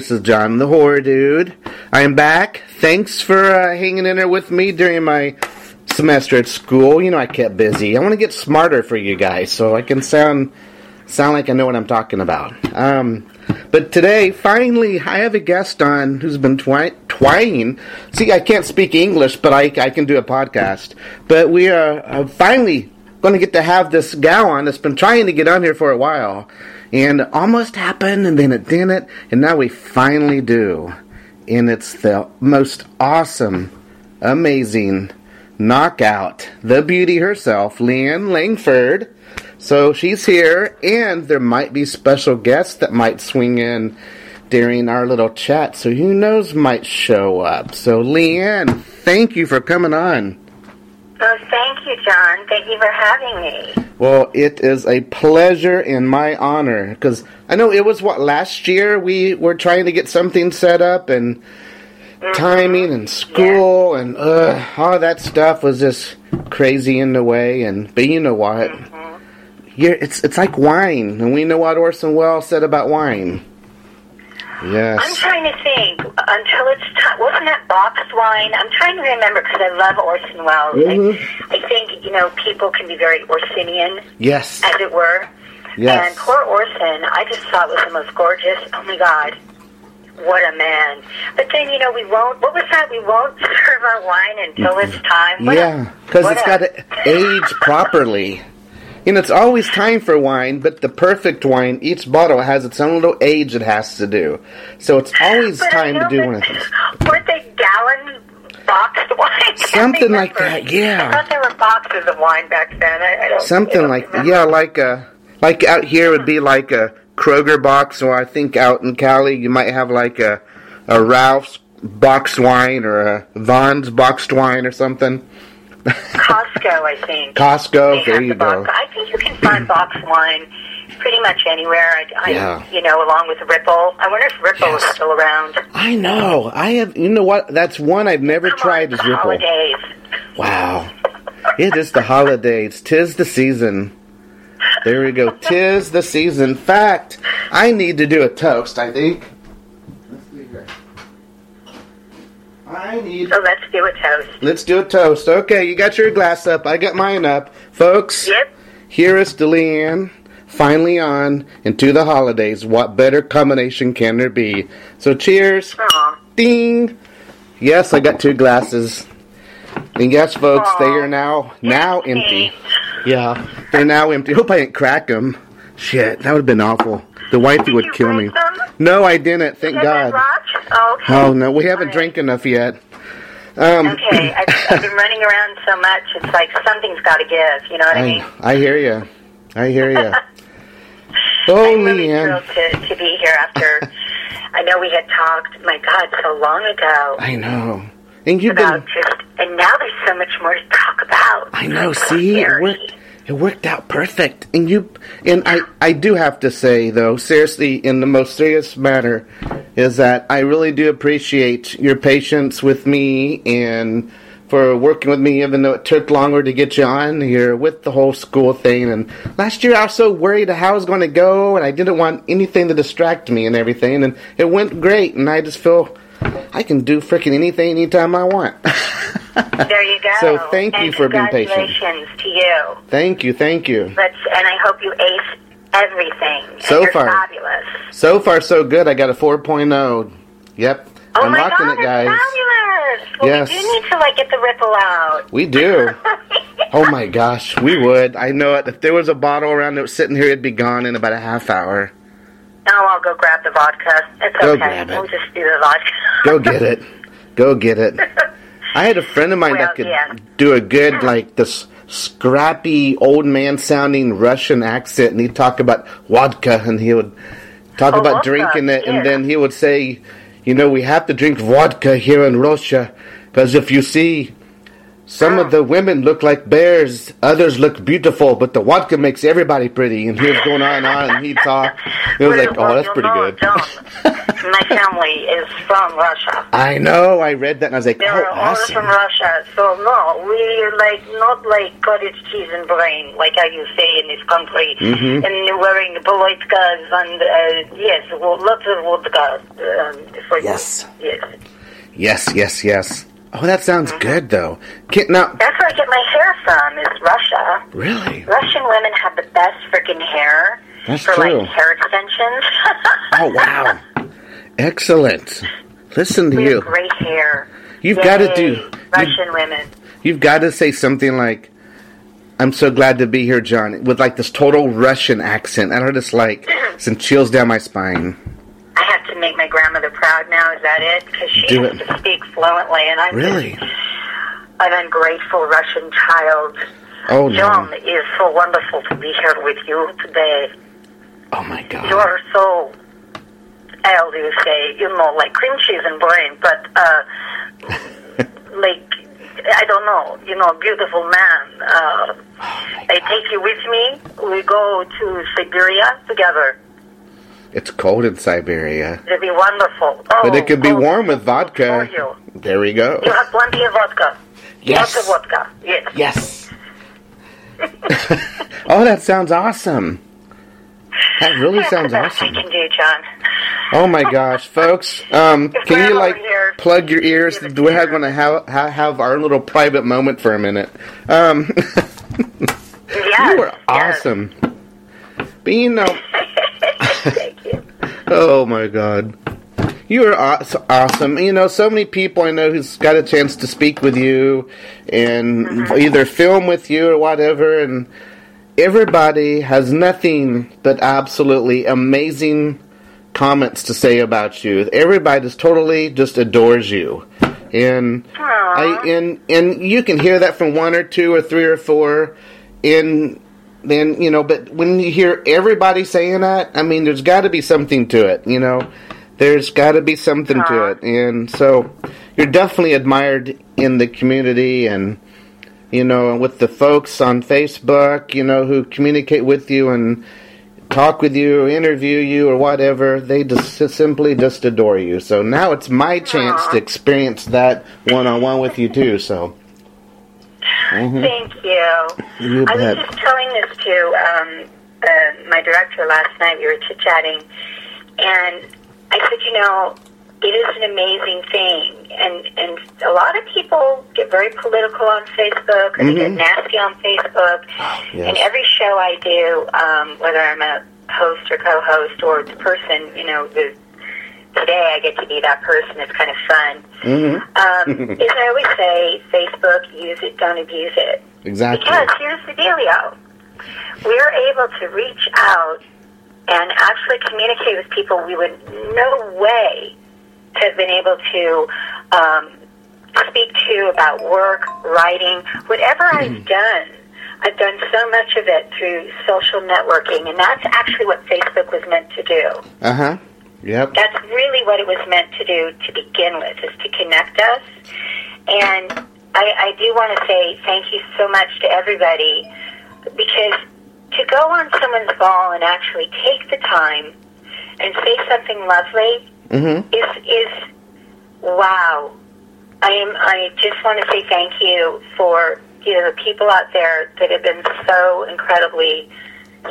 This is John the Horror Dude. I am back. Thanks for uh, hanging in there with me during my semester at school. You know, I kept busy. I want to get smarter for you guys so I can sound sound like I know what I'm talking about. Um, but today, finally, I have a guest on who's been twi- twining. See, I can't speak English, but I, I can do a podcast. But we are uh, finally going to get to have this gal on that's been trying to get on here for a while. And almost happened, and then it didn't, and now we finally do. And it's the most awesome, amazing knockout, the beauty herself, Liane Langford. So she's here, and there might be special guests that might swing in during our little chat. So who knows might show up. So Liane, thank you for coming on. Oh, thank you, John. Thank you for having me. Well, it is a pleasure and my honor because I know it was what last year we were trying to get something set up and Mm-hmm. timing and school and uh, all that stuff was just crazy in the way. And but you know what? Mm-hmm. You're, it's it's like wine, and we know what Orson Welles said about wine. I'm trying to think until it's time. Wasn't that box wine? I'm trying to remember because I love Orson Welles. Mhm. I, I think you know people can be very Orsinian, Yes. as it were. Yes. And poor Orson, I just thought was the most gorgeous. Oh my God, what a man! But then you know we won't. What was that? We won't serve our wine until it's time. What Yeah, because it's got to age properly. You know, it's always time for wine, but the perfect wine, each bottle has its own little age it has to do. So it's always But time to do one of these. Weren't they gallon boxed wine? Something like that, yeah. I thought there were boxes of wine back then. I, I Something like that. yeah, like a like out here would be like a Kroger box, or I think out in Cali you might have like a a Ralph's boxed wine or a Vons boxed wine or something. Costco, I think. Costco, there you the go. I think you can find box wine pretty much anywhere. I, I Yeah. you know, along with Ripple. I wonder if Ripple Yes. is still around. I know. I have. You know what? That's one I've never Come tried. on, Is Ripple. holidays. Wow. It is the holidays. Tis the season. There we go. Tis the season. Fact, I need to do a toast, I think. Let's see here. I need. So let's do a toast. Let's do a toast. Okay, you got your glass up. I got mine up. Folks, Yep. here is DeLeanne. Finally on into the holidays. What better combination can there be? So cheers. Aw. Ding. Yes, I got two glasses. And yes, folks, Aw. they are now now empty. Empty. Yeah, they're now empty. Hope I didn't crack them. Shit, that would have been awful. The wifey would kill me. them? No, I didn't. Thank God. Oh, okay. Oh no, we haven't right. drank enough yet. Um, Okay, I've, I've been running around so much. It's like something's got to give. You know what I, mean? I, I hear you. I hear you. Oh, I'm really Liane. thrilled to, to be here after. I know we had talked. My God, so long ago I know. And you've about been. just, and now there's so much more to talk about. I know. See, worked. It worked out perfect. And you. And I. I do have to say though, seriously, in the most serious matter, is that I really do appreciate your patience with me and for working with me, even though it took longer to get you on here with the whole school thing. And last year I was so worried how it was going to go, and I didn't want anything to distract me and everything. And it went great, and I just feel I can do freaking anything anytime I want. There you go. So thank you for being patient. Congratulations to you. thank you, thank you. Let's, and I hope you ace everything. So far. fabulous. So far, so good. I got a 4.0. Yep. Oh I'm my rocking God, it, guys. fabulous. Well, Yes. we do need to like get the ripple out. We do. Oh my gosh, we would. I know it. If there was a bottle around that was sitting here, it'd be gone in about a half hour. Now I'll go grab the vodka. It's Go okay. it. We'll just do the vodka. Go get it. Go get it. I had a friend of mine Well, that could yeah. do a good, like, this scrappy, old man sounding Russian accent, and he'd talk about vodka, and he would talk Oh, about vodka, drinking it, yeah. and then he would say, You know, we have to drink vodka here in Russia, because if you see. Some of the women look like bears, others look beautiful, but the vodka makes everybody pretty. And he was going on and on, and he talked. It was like, oh, that's pretty good. My family is from Russia. I know. I read that and I was like, They're oh, awesome. from Russia. So no, we're like not like cottage cheese and brain, like how you say in this country, Mhm. and wearing vodkas and uh, yes, well, lots of vodka. Um, for Yes. yes. Yes, yes, yes. Oh, that sounds Mm-hmm. good though. Can, now, That's where I get my hair from. Is Russia. really? Russian women have the best freaking hair That's for true. like hair extensions. Oh, wow. Excellent. Listen to we have you. great hair. You've got to do. Russian women. You've got to say something like, "I'm so glad to be here, John," with like this total Russian accent. I don't just like some chills down my spine. To make my grandmother proud now. Is that it? Because she Do used it. to speak fluently, and I'm Really? just an ungrateful Russian child. Oh no! John, it is so wonderful to be here with you today. Oh my God! You are so, how do you say, you know, like cream cheese and brain, but uh, like I don't know, you know, beautiful man. Uh, I take you with me. We go to Siberia together. It's cold in Siberia, It'll be wonderful. Oh, but it could be oh, warm with vodka. you. There we go. You have plenty of vodka. Yes. Lots of vodka. Yes. Yes. oh, that sounds awesome. That really sounds awesome. I can do, John. Oh my gosh, folks! Um, can you like here, plug your ears? We're to her. going to have have our little private moment for a minute. Um, Yes. you were yes. awesome. But you know. Oh my god, you are awesome. You know, so many people I know who's got a chance to speak with you and Mm-hmm. either film with you or whatever, and everybody has nothing but absolutely amazing comments to say about you. Everybody just totally just adores you. And I and and you can hear that from one or two or three or four and then you know but when you hear everybody saying that i mean there's got to be something to it you know? There's got to be something to uh-huh. it and so you're definitely admired in the community and you know with the folks on facebook you know who communicate with you and talk with you interview you or whatever they just simply just adore you. So now it's my chance to uh-huh. experience that one-on-one with you too so Mhm. Thank you. You I was just telling this to um, uh, my director last night. We were chit chatting, and I said, you know, it is an amazing thing, and and a lot of people get very political on Facebook, or they get Mhm. nasty on Facebook. Yes. And every show I do, um, whether I'm a host or co-host or the person, you know, the today I get to be that person. It's kind of fun. Mhm. Um, is I always say, Facebook, use it, don't abuse it. exactly Because here's the dealio. We're able to reach out and actually communicate with people we would no way have been able to um, speak to about work, writing, whatever I've done. I've done so much of it through social networking, and that's actually what Facebook was meant to do. uh-huh yep That's really what it was meant to do to begin with, is to connect us. And I, I do want to say thank you so much to everybody because to go on someone's ball and actually take the time and say something lovely mhm is is wow. I am. I just want to say thank you for you know the people out there that have been so incredibly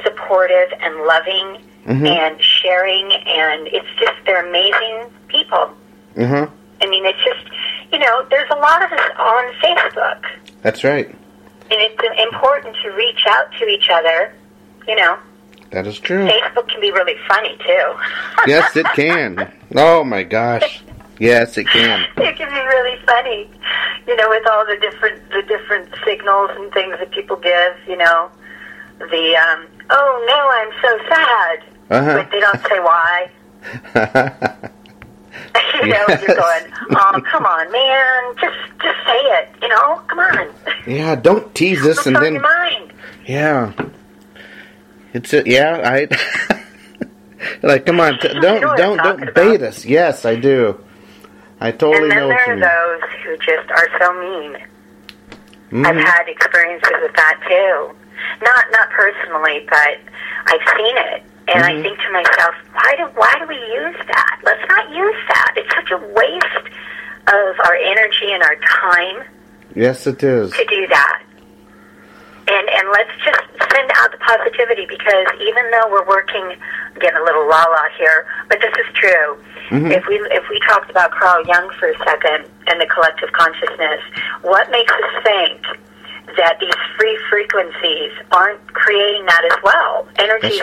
supportive and loving Mhm. and sharing, and it's just they're amazing people. mhm I mean, it's just you know there's a lot of us on Facebook, that's right and it's important to reach out to each other. You know, that is true Facebook can be really funny too. yes it can oh my gosh yes it can it can be really funny, you know, with all the different the different signals and things that people give. You know, the um, oh no, I'm so sad, uh-huh but they don't say why. you know, Yes. you're going, oh come on, man, just just say it. You know, come on. yeah don't tease us and then your mind? yeah it's a, yeah i like come on t- don't don't don't about. bait us yes i do i totally know. And then there you are those who just are so mean. I've Mhm. had experiences with that too. Not not personally, but I've seen it, and I Mhm. think to myself, why do why do we use that? Let's not use that. It's such a waste of our energy and our time Yes, it is. to do that. And and let's just send out the positivity because even though we're working, again a little la la here, but this is true. If we if we talked about Carl Jung for a second and the collective consciousness, what makes us think that these free frequencies aren't creating that as well? Energy is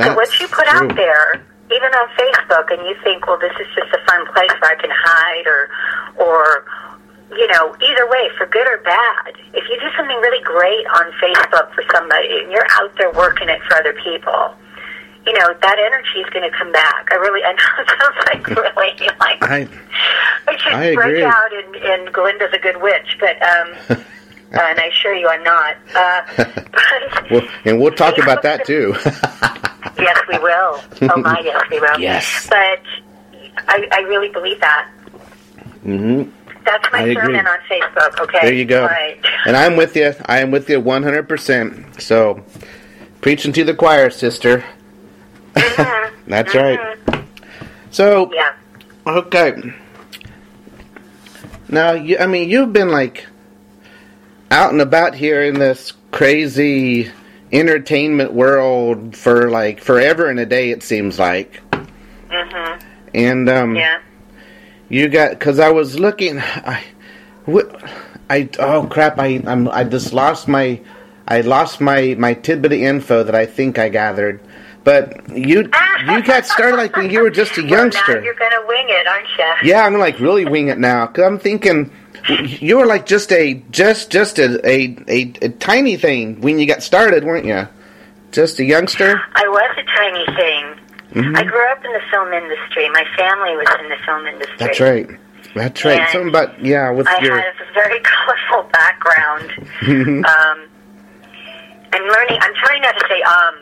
That's So what you put true. out there, even on Facebook, and you think, well, this is just a fun place where I can hide, or, or, you know, either way, for good or bad. If you do something really great on Facebook for somebody, and you're out there working it for other people, you know that energy is going to come back. I really, I know it sounds like really like I I should I break agree. out in, in Glinda's a good witch, but um, and I assure you I'm not. Uh, but well, and we'll talk about that too. Yes, we will. Oh my, yes, we will. Yes. But I, I really believe that. hmm That's my I agree. on Facebook. Okay. There you go. Right. And I'm with you. I am with you 100%. So, preaching to the choir, sister. That's right. So, Mm-hmm. Yeah. okay. Now, you, I mean, you've been like out and about here in this crazy entertainment world for like forever and a day, it seems like. Mhm. And, um, Yeah. You got because I was looking. I, I oh crap! I I'm, I just lost my I lost my my tidbit of info that I think I gathered. But you you got started like when you were just a Well, youngster. you're gonna wing it, aren't you? yeah, I'm like really wing it now. Cause I'm thinking you were like just a just just a a, a a tiny thing when you got started, weren't you? Just a youngster. I was a tiny thing. Mhm. I grew up in the film industry. My family was in the film industry. That's right. That's right. And Something about yeah with I your had a very colorful background. um, I'm learning. I'm trying not to say um.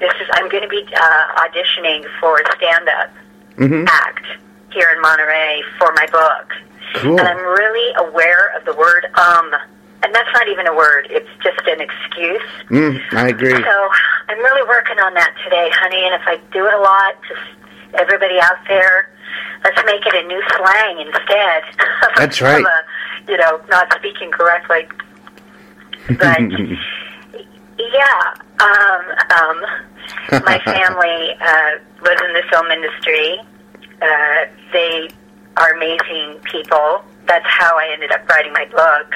This is. I'm going to be uh, auditioning for a stand-up hmm act here in Monterey for my book, cool. and I'm really aware of the word um. And that's not even a word. It's just an excuse. Mm, I agree. So I'm really working on that today, honey. And if I do it a lot, just everybody out there, let's make it a new slang instead. That's right. A, you know, not speaking correctly. But yeah, um, um, my family uh, was in the film industry. Uh, they are amazing people. That's how I ended up writing my book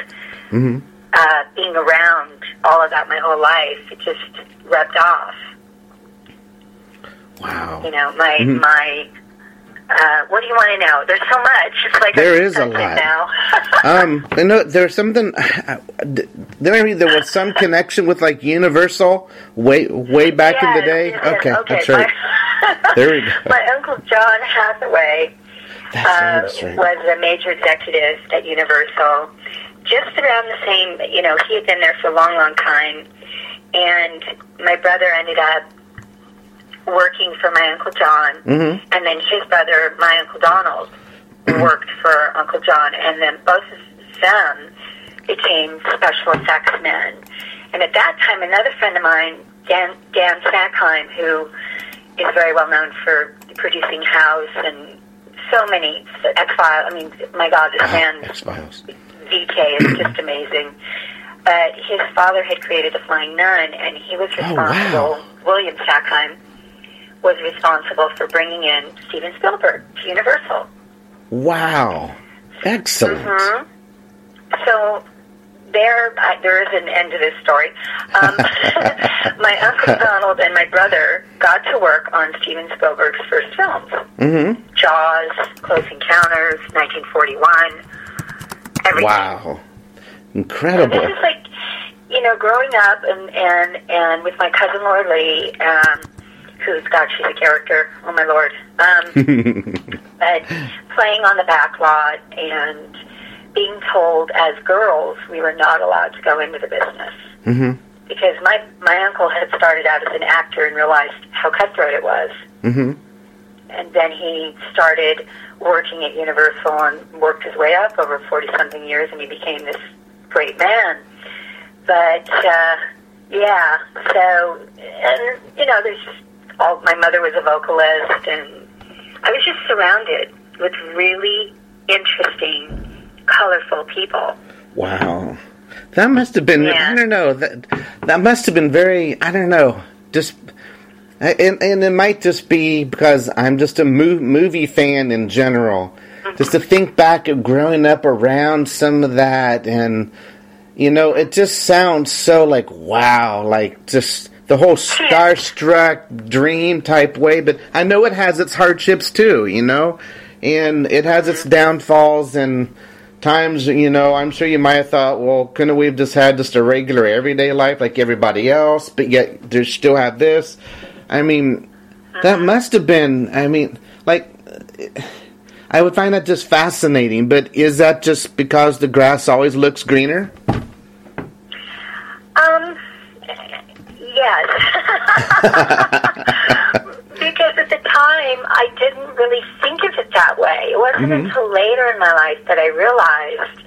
hmm uh, being around all of that my whole life, it just rubbed off. Wow. You know, my Mhm. my. Uh, what do you want to know? There's so much. It's like There a lot. now. um, know there's something. There maybe there was some connection with like Universal way way back in the day. yes, yes. Okay, okay. that's right. My, There we go. my uncle John Hathaway uh, right. was a major executive at Universal. Just around the same, you know, he had been there for a long, long time, and my brother ended up working for my uncle John, Mhm. and then his brother, my uncle Donald, worked for Uncle John, and then both of them became special effects men. And at that time, another friend of mine, Dan, Dan Sackheim, who is very well known for producing House and so many X Files. I mean, my God, this man X Files. VK is just amazing. But his father had created the Flying Nun, and he was Oh, responsible. wow. William Sackheim was responsible for bringing in Steven Spielberg to Universal. Wow. Excellent. hmm So there, I, there is an end to this story. Um, my uncle Donald and my brother got to work on Steven Spielberg's first films: Mm-hmm. Jaws, Close Encounters, 1941. Everything. Wow. Incredible. this is like, you know, growing up and and and with my cousin Laura Lee, um, who's God, she's a character. Oh my lord. Um, but playing on the back lot and being told as girls we were not allowed to go into the business hmm because my my uncle had started out as an actor and realized how cutthroat it was hmm and then he started working at Universal and worked his way up over 40 something years and he became this great man. But, uh, yeah, so, and, you know, there's just all, my mother was a vocalist and I was just surrounded with really interesting, colorful people. Wow. That must have been Yeah. I don't know that that must have been very I don't know just and and it might just be because I'm just a mo- movie fan in general. Mm-hmm. Just to think back of growing up around some of that and you know it just sounds so like wow like just the whole starstruck dream type way but I know it has its hardships too, you know? And it has its downfalls and times you know i'm sure you might have thought well couldn't we have just had just a regular everyday life like everybody else but yet there still have this? I mean that uh-huh. must have been i mean like i would find that just fascinating but is that just because the grass always looks greener Um, yes. because at the time, I didn't really think of it that way. It wasn't Mhm. until later in my life that I realized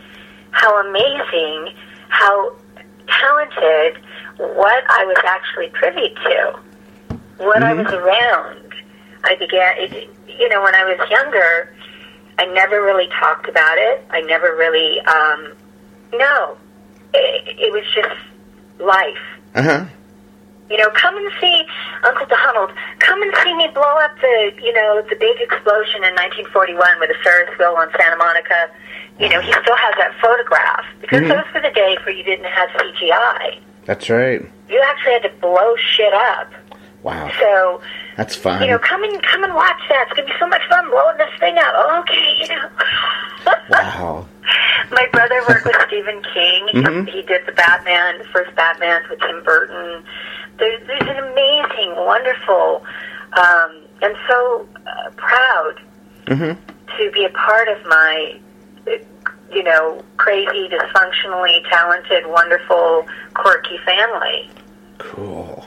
how amazing, how talented, what I was actually privy to, what I Mhm. was around. I began, it, you know, when I was younger, I never really talked about it. I never really, um, no. It, it was just life. uh-huh You know, come and see Uncle Donald. Come and see me blow up the, you know, the big explosion in 1941 with the Ferris wheel on Santa Monica. You know, he still has that photograph because Mhm. those were the days where you didn't have CGI. that's right You actually had to blow shit up. wow So, that's fun you know, come and come and watch that. It's gonna be so much fun blowing this thing up. Okay, you know. wow My brother worked with Stephen King. Mhm. He did the Batman, the first Batman with Tim Burton. There's, there's an amazing, wonderful, um, and so uh, proud hmm to be a part of my, you know, crazy, dysfunctionally talented, wonderful, quirky family. cool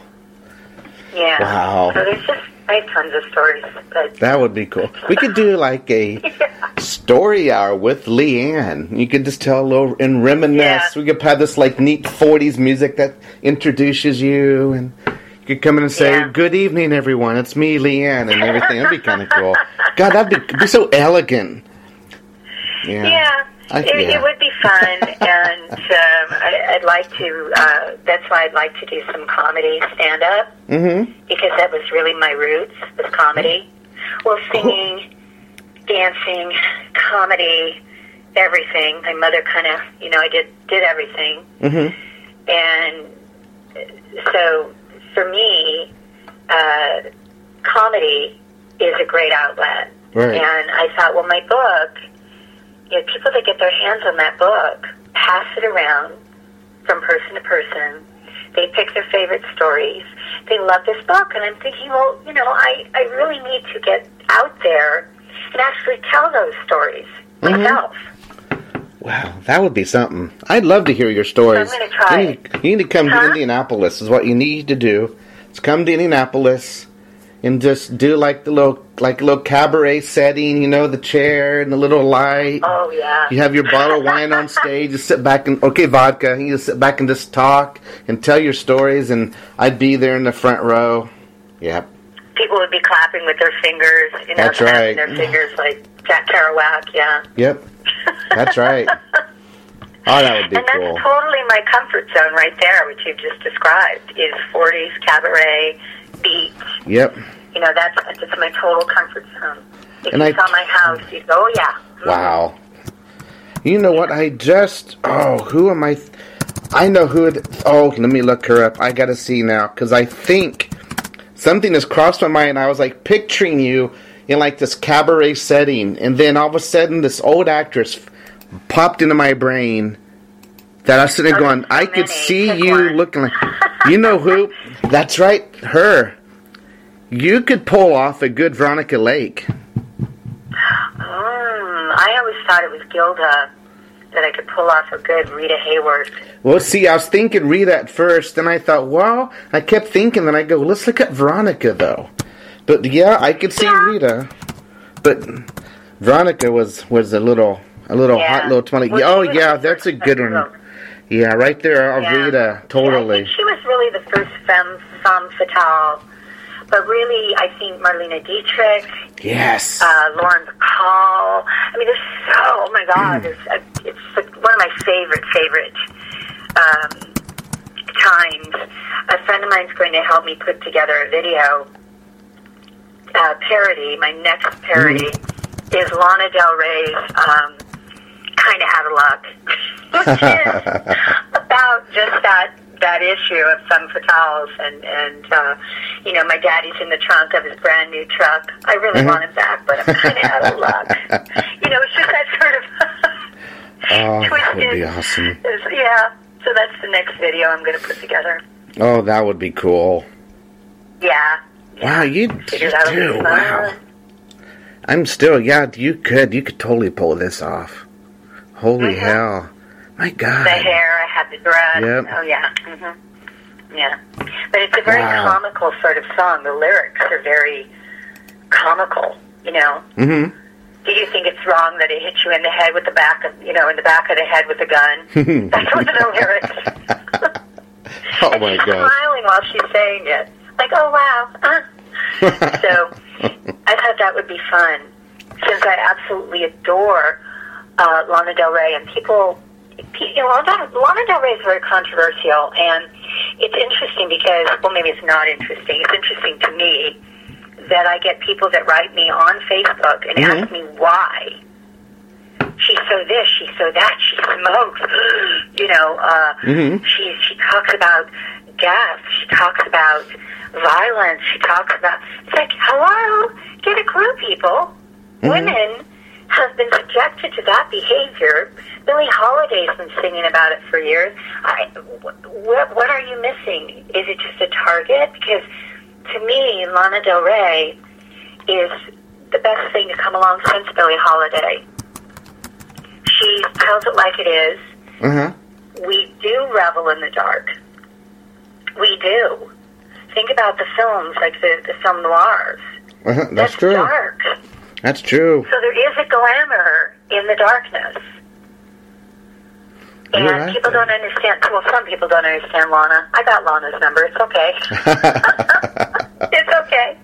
Yeah. Wow. So there's just I have tons of stories. But that would be cool we could do like a story hour with Liane. You could just tell a little and reminisce. Yeah. We could have this like neat '40s music that introduces you, and you could come in and say, Yeah. "Good evening, everyone. It's me, Liane," and everything. That'd be kind of cool. God, that'd be, be so elegant. Yeah. Yeah, I- it, yeah. it would be fun, and um, I, I'd like to. Uh, that's why I'd like to do some comedy stand up Mm-hmm. because that was really my roots was comedy. Well, singing, dancing, comedy, everything. My mother kind of, you know, I did did everything, Mm-hmm. and so for me, uh, comedy is a great outlet. Right. And I thought, well, my book, you know, people that get their hands on that book pass it around from person to person. They pick their favorite stories. They love this book, and I'm thinking, well, you know, I, I really need to get out there and actually tell those stories Mhm. myself. Wow, that would be something. I'd love to hear your stories. I'm gonna try You need, you need to come to Indianapolis. Is what you need to do. It's come to Indianapolis and just do like the little like a little cabaret setting. You know, the chair and the little light. Oh yeah. You have your bottle of wine on stage. you sit back and okay, vodka. You just sit back and just talk and tell your stories. And I'd be there in the front row. Yep. People would be clapping with their fingers, you know, That's right. their fingers like Jack Kerouac, yeah. Yep. That's right. Oh, that would be and that's cool. totally my comfort zone right there, which you've just described, is 40s, cabaret, beach. Yep. You know, that's, that's my total comfort zone. If And you I- saw my house, you'd go, oh, yeah. Mhm. Wow. You know what? I just. Oh, who am I? I know who it. Oh, let me look her up. I gotta see now. Because I think something has crossed my mind. I was like picturing you in like this cabaret setting. And then all of a sudden, this old actress popped into my brain. That I there Oh, going, I could see you looking like. You know who? That's right, her. You could pull off a good Veronica Lake. Mm, I always thought it was Gilda that I could pull off a good Rita Hayworth. Well, see, I was thinking Rita at first, and I thought, well, I kept thinking, then I go, let's look at Veronica, though. But yeah, I could see Yeah. Rita, but Veronica was was a little a little Yeah. hot little twenty. Well, oh yeah, that's a good one. Yeah, right there, uh, Yeah. Yeah, I totally. think she was really the first femme, femme fatale. but really, I think Marlene Dietrich, Yes. uh, Lauren Bacall. I mean, there's so. Oh my God, it's, uh, it's like one of my favorite favorite um, times. A friend of mine's going to help me put together a video uh, parody. My next parody is Lana Del Rey's um, "Kind of Out of Luck," which is about just that that issue of femme fatales and and uh, you know my daddy's in the trunk of his brand new truck. I really Mhm. want him back, but I'm kind of out of luck. You know, it's just that sort of oh, that would be awesome. yeah. So that's the next video I'm going to put together. Oh, that would be cool. Yeah. Wow, you, you do. Wow. I'm still, yeah, you could. You could totally pull this off. Holy Mhm. hell. My God. The hair, I had the dress. Yep. Oh yeah. Mm-hmm. Yeah. But it's a very Wow. comical sort of song. The lyrics are very comical. You know. Mm hmm. Do you think it's wrong that it hit you in the head with the back of you know in the back of the head with a gun? That's one of the lyrics. oh and my she's gosh. smiling while she's saying it. Like, oh wow. Uh. so I thought that would be fun, since I absolutely adore uh, Lana Del Rey, and people, pe- you know, Lana Del Rey is very controversial, and it's interesting because, well, maybe it's not interesting. It's interesting to me that I get people that write me on Facebook and Mhm. ask me why. She's so this, she's so that, she smokes. You know, uh, Mhm. she she talks about death. She talks about violence. She talks about. It's like, hello, get a clue, people. Mhm. Women have been subjected to that behavior. Billie Holiday's been singing about it for years. I, what, what are you missing? Is it just a target? Because to me, Lana Del Rey is the best thing to come along since Billie Holiday. She tells it like it is. Huh. We do revel in the dark. We do. Think about the films, like the, the film noirs. Uh-huh. That's true. dark. That's true. So there is a glamour in the darkness. And right people there. don't understand. Well, some people don't understand Lana. I got Lana's number. It's okay. it's okay.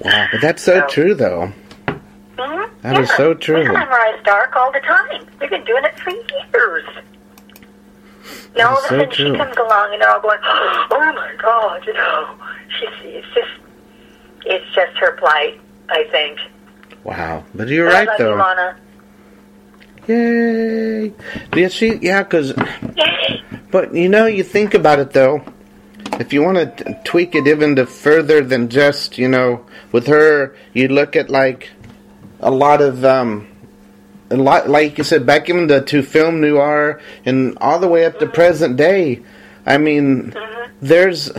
wow, but that's so So- true, though. Mm-hmm. That is so true. We glamorize dark all the time. We've been doing it for years. Now all of a is so sudden she comes along and they're all going, "Oh my God!" You know, she's it's just it's just her plight. I think. Wow, but you're But right I love though. You, Lana. Yay! Yeah, she, yeah, because, but you know, you think about it though. If you want to tweak it even to further than just, you know, with her, you look at like a lot of, um, a lot, like you said, back even the to film noir and all the way up to present day. I mean, there's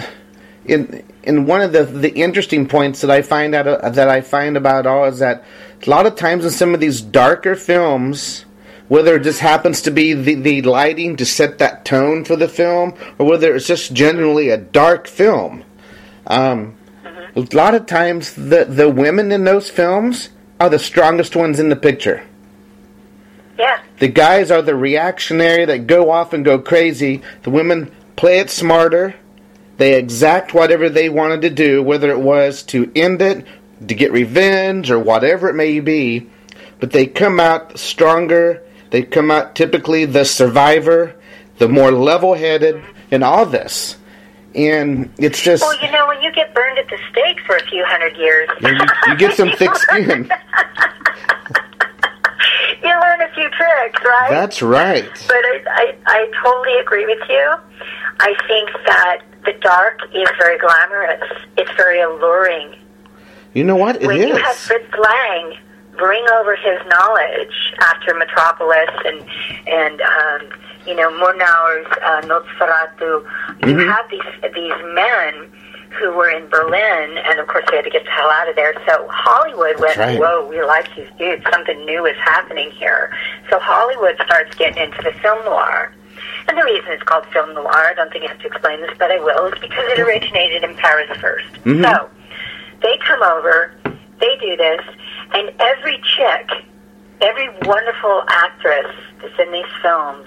in in one of the the interesting points that I find out uh, that I find about all is that a lot of times in some of these darker films, whether it just happens to be the, the lighting to set that tone for the film, or whether it's just generally a dark film, um, a lot of times the the women in those films are the strongest ones in the picture. Yeah. The guys are the reactionary that go off and go crazy. The women play it smarter. They exact whatever they wanted to do, whether it was to end it, to get revenge, or whatever it may be. But they come out stronger. They come out typically the survivor, the more level headed, in all this. And it's just, Well, you know, when you get burned at the stake for a few hundred years, you, you get some thick skin. you learn a few tricks, right? That's right. But I, I, I totally agree with you. I think that the dark is very glamorous. It's very alluring. You know what? It when you have. Fritz Lang bring over his knowledge after Metropolis and and um, you know Murnau's uh, Nosferatu, you Mhm. have these these men who were in Berlin, and of course they had to get the hell out of there. So Hollywood went, right. "Whoa, we like these dudes. Something new is happening here." So Hollywood starts getting into the film noir. And the reason it's called film noir, I don't think I have to explain this, but I will, is because it originated in Paris 1st Mhm. So they come over, they do this, and every chick, every wonderful actress that's in these films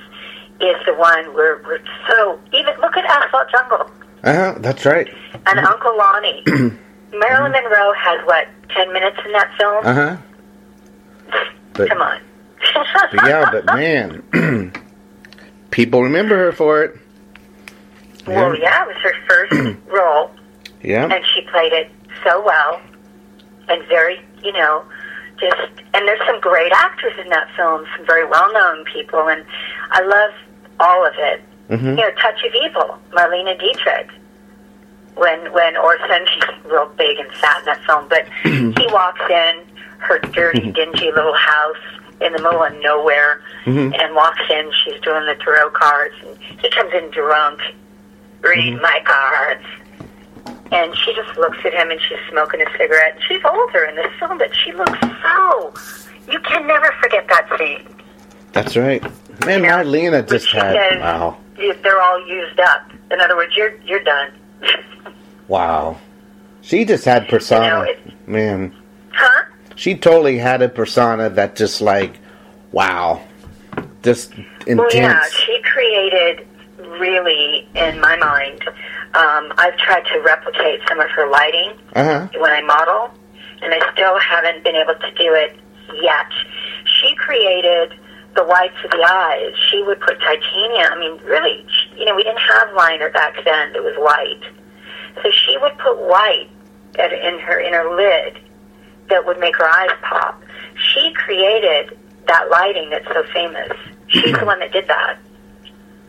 is the one we're, we're so even look at Asphalt Jungle. Uh huh. That's right. and Uncle Lonnie. Marilyn Monroe has what ten minutes in that film. Uh huh. Come on. but yeah, but man, people remember her for it. Well, yeah, it was her first role, Yeah. and she played it so well, and very, you know, just. And there's some great actors in that film, some very well-known people, and I love all of it. hmm You know, Touch of Evil, Marlena Dietrich. When when Orson, she's real big and fat in that film, but he walks in her dirty, dingy little house in the middle of nowhere, Mhm. and walks in. She's doing the tarot cards, and he comes in drunk, read my cards. And she just looks at him, and she's smoking a cigarette. She's older in this film, but she looks so. You can never forget that scene. That's right. Man, You know, Marlena just had says- wow, They're all used up. In other words, you're you're done. wow. She just had persona. You know, it- Man, huh? She totally had a persona that just like, wow, just intense. Well, yeah, she created really, in my mind, um, I've tried to replicate some of her lighting Uh huh. when I model, and I still haven't been able to do it yet. She created the whites of the eyes. She would put titanium. I mean, really, you know, we didn't have liner back then. It was white, so she would put white at, in her inner lid that would make her eyes pop. She created that lighting that's so famous. She's the one that did that.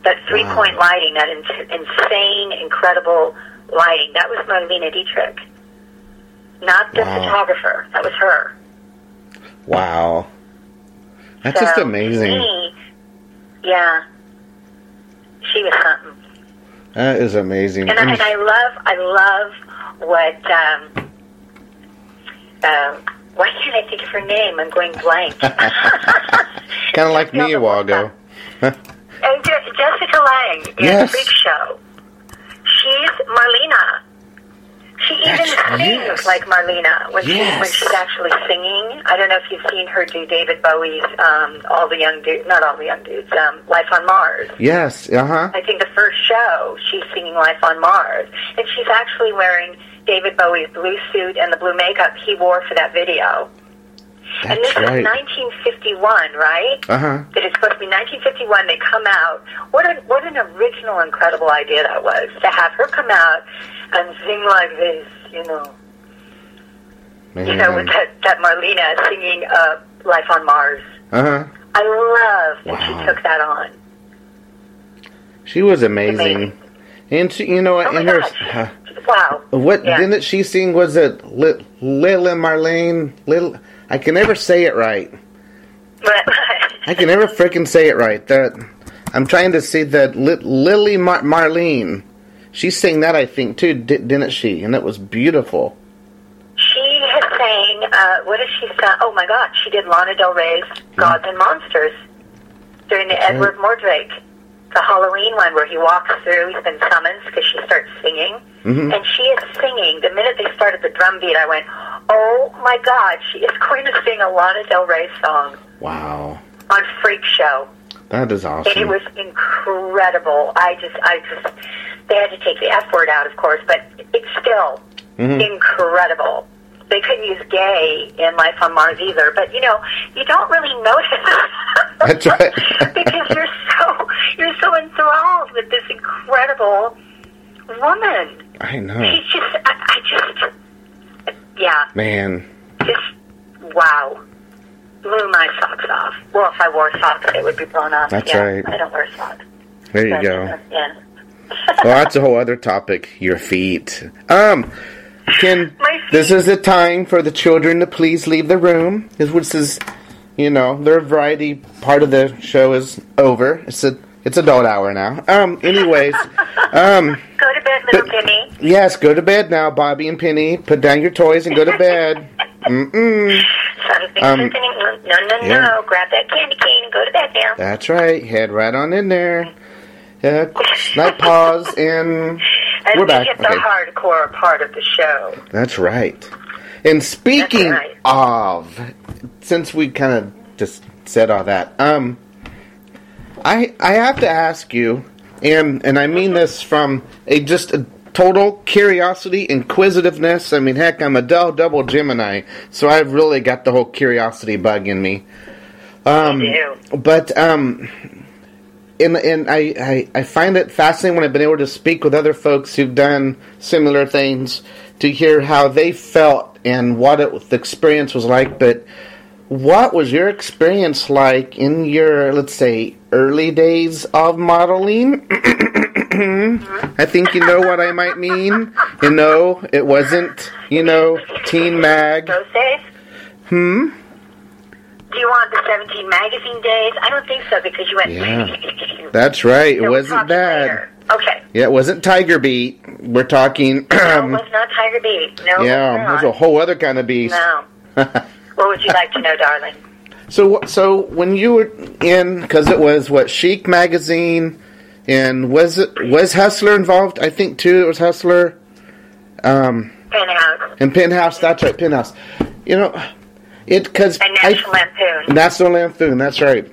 That three point lighting, that in, insane, incredible lighting. That was Marlena Dietrich, not the Wow. photographer. That was her. Wow. That's So, just amazing. me, yeah, she was something. That is amazing. And I, and I love, I love what. Um, uh, why can't I think of her name? I'm going blank. kind of like me a while ago. Je- Jessica Lange in Yes. Freak Show. She's Marlena. She even That's- sings yes. like Marlena when she when she's actually singing. I don't know if you've seen her do David Bowie's um, "All the Young Dudes," not all the young dudes, um, "Life on Mars." Yes. Uh huh. I think the first show she's singing "Life on Mars," and she's actually wearing David Bowie's blue suit and the blue makeup he wore for that video. That's and this right. is 1951, right? Uh huh. That it's supposed to be 1951. They come out. What an what an original, incredible idea that was to have her come out and sing like this. You know, you know, with that that Marlena singing uh, "Life on Mars." Uh huh. I love that Wow. she took that on. She was amazing. Amazing. And she, you know what? Oh in her, gosh. Wow. what Yeah. didn't she sing? Was it Li- Lila Marlene? Lil, I can never say it right. I can never freaking say it right. That I'm trying to say that Li- Lily Mar- Marlene. She sang that, I think, too, di- didn't she? And it was beautiful. She has sang, uh, what did she sing? Oh my God, she did Lana Del Rey's Gods and Monsters during the Edward Mordrake, the Halloween one where he walks through, he's been summoned because she starts singing. Mhm. And she is singing. The minute they started the drum beat, I went, oh my God, she is going to sing a Lana Del Rey song Wow, on Freak Show. that is awesome. And it was incredible. I just, I just, they had to take the F word out, of course, but it's still Mhm. incredible. They couldn't use gay in Life on Mars either, but you know, you don't really notice. That's right. because you're so you're so enthralled with this incredible woman. I know, She's just, I, I just, yeah, man. just wow, blew my socks off. Well, if I wore socks, it would be blown off. That's yeah, right. I don't wear socks. There you But, go. uh, yeah. well, that's a whole other topic. Your feet. Um, can this is the time for the children to please leave the room? Is which is, you know, their variety part of the show is over. It's a it's adult hour now. Um, anyways, um, Go to bed, little Timmy. yes, go to bed now, Bobby and Penny. Put down your toys and go to bed. Mm-mm. Um, happening. No, no, yeah. no. Grab that candy cane and go to bed now. That's right. Head right on in there. Uh, night pause and And we're we back. hit the Okay. hardcore part of the show. That's right. And speaking right. of, since we kind of just said all that, um, I I have to ask you, and and I mean this from a just a total curiosity, inquisitiveness. I mean, heck, I'm a dull double Gemini, so I've really got the whole curiosity bug in me. Um. But um, and and I, I I find it fascinating when I've been able to speak with other folks who've done similar things to hear how they felt and what it, the experience was like. But what was your experience like in your let's say early days of modeling? I think you know what I might mean. You know, it wasn't you know teen mag. Hmm. Do you want the 17 magazine days? I don't think so because you went. Yeah. That's right. It wasn't that. later. Okay. Yeah, it wasn't Tiger Beat. We're talking. No, it was not Tiger Beat. No, it yeah, was there's a whole other kind of beast. No. What would you like to know, darling? So, so when you were in, because it was what Chic magazine, and was it was Hustler involved? I think too. It was Hustler. Um, Penthouse and Penthouse. That's right, Penthouse. You know, it because National Lampoon. National Lampoon. That's right.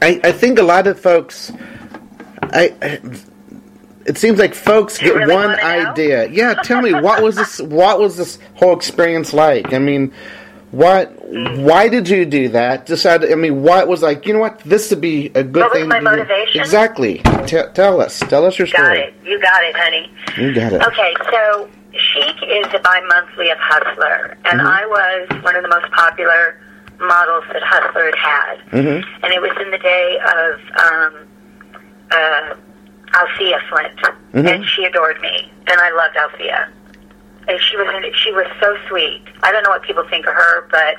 I I think a lot of folks. I. I it seems like folks get really one idea. Yeah, tell me what was this? What was this whole experience like? I mean, what? Mm. Why did you do that? Decided. I mean, what was like? You know what? This would be a good What was thing. my to do. motivation? Exactly. Te- tell us. Tell us your Got story. it. You got it, honey. You got it. Okay, so Chic is a bi-monthly of Hustler, and Mhm. I was one of the most popular models that Hustler had had. Mhm. And it was in the day of um, uh, Althea Flynt, Mhm. and she adored me, and I loved Althea. And she was she was so sweet. I don't know what people think of her, but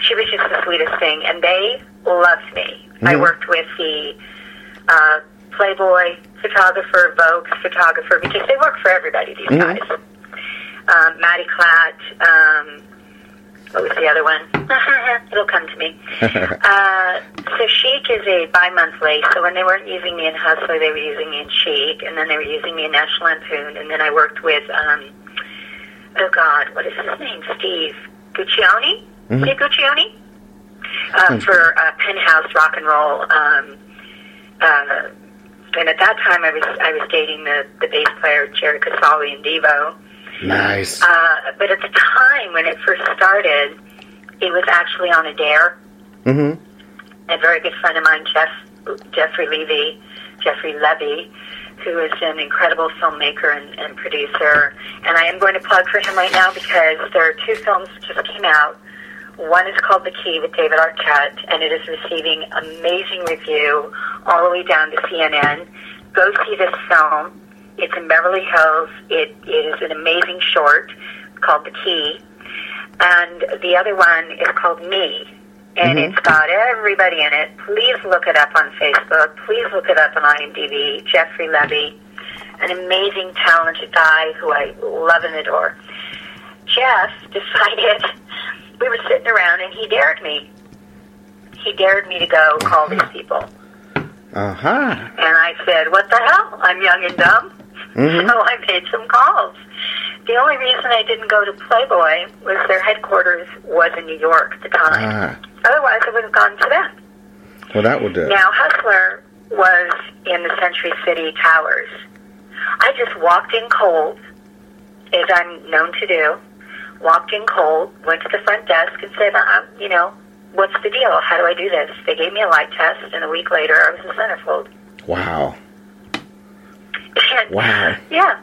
she was just the sweetest thing, and they loved me. I Mhm. worked with the uh, Playboy photographer, Vogue photographer, because they work for everybody. These Mhm. guys, um, Maddie Klatt. Um, what was the other one? It'll come to me. Uh, so Chic is a bi-monthly. So when they weren't using me in Hustler, they were using me in Chic, and then they were using me in National Lampoon, and then I worked with, um, oh God, what is his name? Steve Guccione. Mhm. Steve Guccione uh, Hmm. for uh, Penthouse Rock and Roll. Um, uh, and at that time, I was I was dating the the bass player Jerry Casale in Devo. Nice. Uh, but at the time when it first started, it was actually on a dare Mhm. a very good friend of mine, Jeff Jeffrey Levy, Jeffrey Levy, who is an incredible filmmaker and, and producer. And I am going to plug for him right now because there are two films that just came out. One is called The Key with David Arquette, and it is receiving amazing review all the way down to CNN. Go see this film. It's in Beverly Hills. It, it is an amazing short called The Key. And the other one is called Me, and Mhm. it's got everybody in it. Please look it up on Facebook. Please look it up on IMDb. Jeffrey Levy, an amazing, talented guy who I love and adore. Jeff decided we were sitting around, and he dared me. He dared me to go call these people, Uh huh. and I said, "What the hell? I'm young and dumb." Mhm. So I made some calls. The only reason I didn't go to Playboy was their headquarters was in New York at the time. Ah. Otherwise, I would have gone to them. Well, that would do. Now, Hustler was in the Century City Towers. I just walked in cold, as I'm known to do. Walked in cold, went to the front desk and said, uh, you know, what's the deal? How do I do this? They gave me a light test, and a week later, I was in centerfold. Wow. And, Wow. Yeah.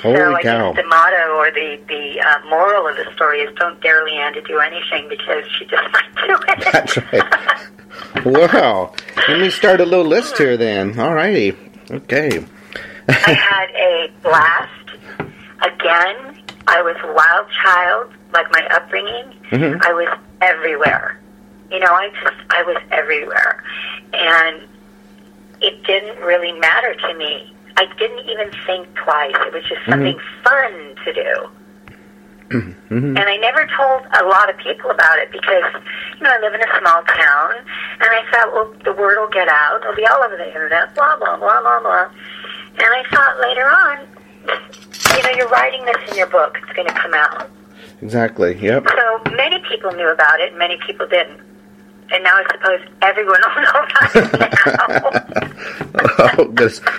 Holy so I cow. guess the motto or the the uh, moral of the story is don't dare Liane to do anything because she just might do it. That's right. Wow. Let me start a little list here then. All righty. Okay. I had a blast. Again, I was a wild child, like my upbringing. Mhm. I was everywhere. You know, I just I was everywhere, and it didn't really matter to me. I didn't even think twice. It was just something fun to do. Mhm. And I never told a lot of people about it because, you know, I live in a small town, and I thought, well, the word will get out. It'll be all over the internet, blah, blah, blah, blah, blah. And I thought later on, you know, you're writing this in your book. It's going to come out. Exactly. Yep. So many people knew about it, many people didn't. And now I suppose everyone will know about it now. Oh,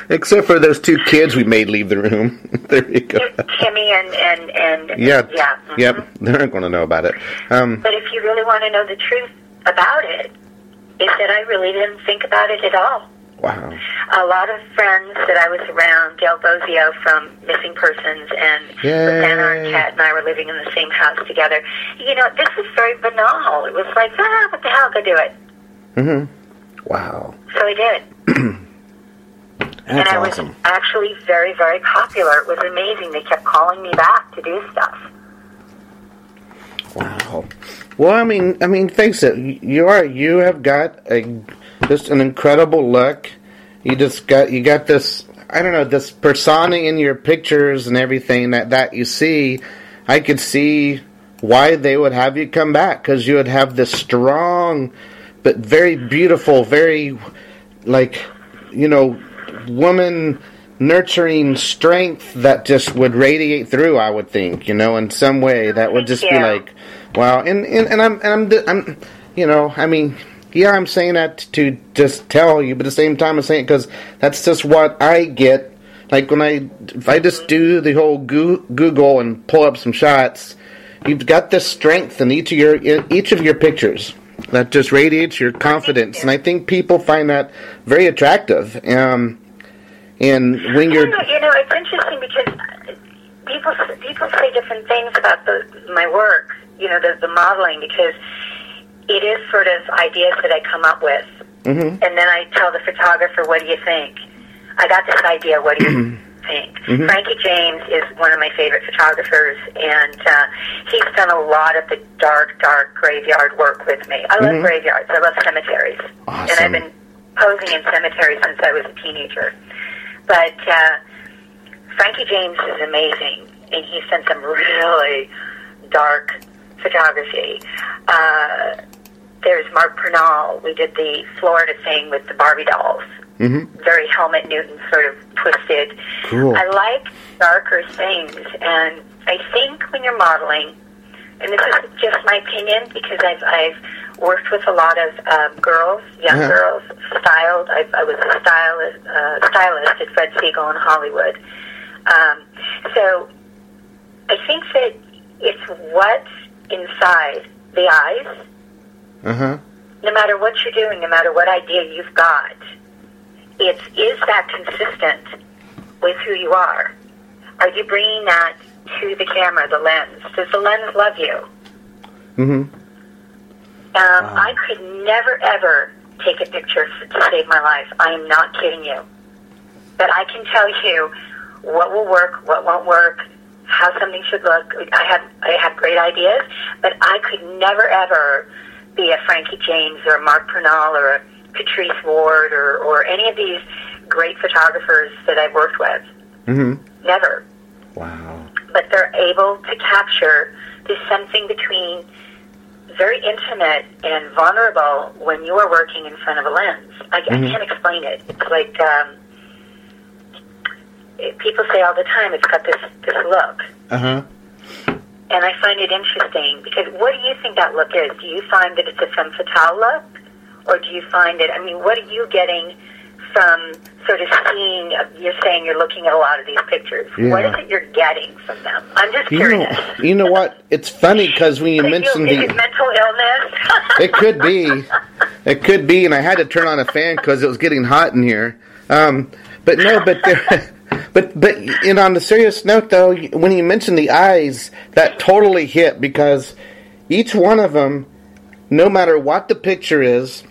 except for those two kids we made leave the room. there you go. Timmy and and and Yeah. yeah. mhm. Yep. They're not going to know about it. Um, But if you really want to know the truth about it, is that I really didn't think about it at all. Wow. A lot of friends that I was around, Gail Bozzio from Missing Persons, and Rosanna Yay. Arquette and I were living in the same house together. You know, this was very banal. It was like, ah, what the hell, go do it. Mm-hmm. Wow. So I did. and I awesome. was actually very, very popular. It was amazing. They kept calling me back to do stuff. Wow. Well, I mean, I mean, face it. You are. You have got a just an incredible look. You just got. You got this. I don't know this persona in your pictures and everything that that you see. I could see why they would have you come back because you would have this strong, but very beautiful, very like, you know, woman nurturing strength that just would radiate through. I would think, you know, in some way that would just be like, wow. And and, and I'm and I'm I'm, you know, I mean. Yeah, I'm saying that to just tell you, but at the same time, I'm saying because that's just what I get. Like when I, if I just do the whole Google and pull up some shots, you've got this strength in each of your in each of your pictures that just radiates your confidence, and I think people find that very attractive. Um, and when you're, know, you know, it's interesting because people people say different things about the, my work. You know, the, the modeling because it is sort of ideas that I come up with, Mhm. and then I tell the photographer, "What do you think?" I got this idea. What do you think? Frankie James is one of my favorite photographers, and uh, he's done a lot of the dark, dark graveyard work with me. I love graveyards. I love cemeteries, and I've been posing in cemeteries since I was a teenager. But uh, Frankie James is amazing, and he's done some really dark photography. Uh, there's Mark Pernal. We did the Florida thing with the Barbie dolls. Mhm. Very Helmut Newton sort of twisted. Cool. I like darker things, and I think when you're modeling, and this is just my opinion because I've I've worked with a lot of um, girls, young Yeah. girls, styled. I, I was a stylist, uh, stylist at Fred Segal in Hollywood. Um, so I think that it's what's inside the eyes. Uh huh, No matter what you're doing, no matter what idea you've got, it's is that consistent with who you are? Are you bringing that to the camera, the lens? Does the lens love you? hmm Um, I could never ever take a picture to save my life. I am not kidding you. But I can tell you what will work, what won't work, how something should look. I have I have great ideas, but I could never ever be a Frankie James or a Mark Pernal or a Patrice Ward or, or any of these great photographers that I've worked with. hmm Never. Wow. But they're able to capture this something between very intimate and vulnerable when you are working in front of a lens. I, I can't explain it. It's like um, it, people say all the time. It's got this this look, Uh huh. And I find it interesting because what do you think that look is? Do you find that it's a femme fatale look, or do you find it? I mean, what are you getting from sort of seeing? You're saying you're looking at a lot of these pictures. What Yeah. is it you're getting from them? I'm just You curious. know, you know what? It's funny because when you mentioned the, mental illness? it could be, it could be, and I had to turn on a fan because it was getting hot in here. Um, but no, but there, but but and on the serious note though, when you mentioned the eyes, that totally hit because each one of them, no matter what the picture is,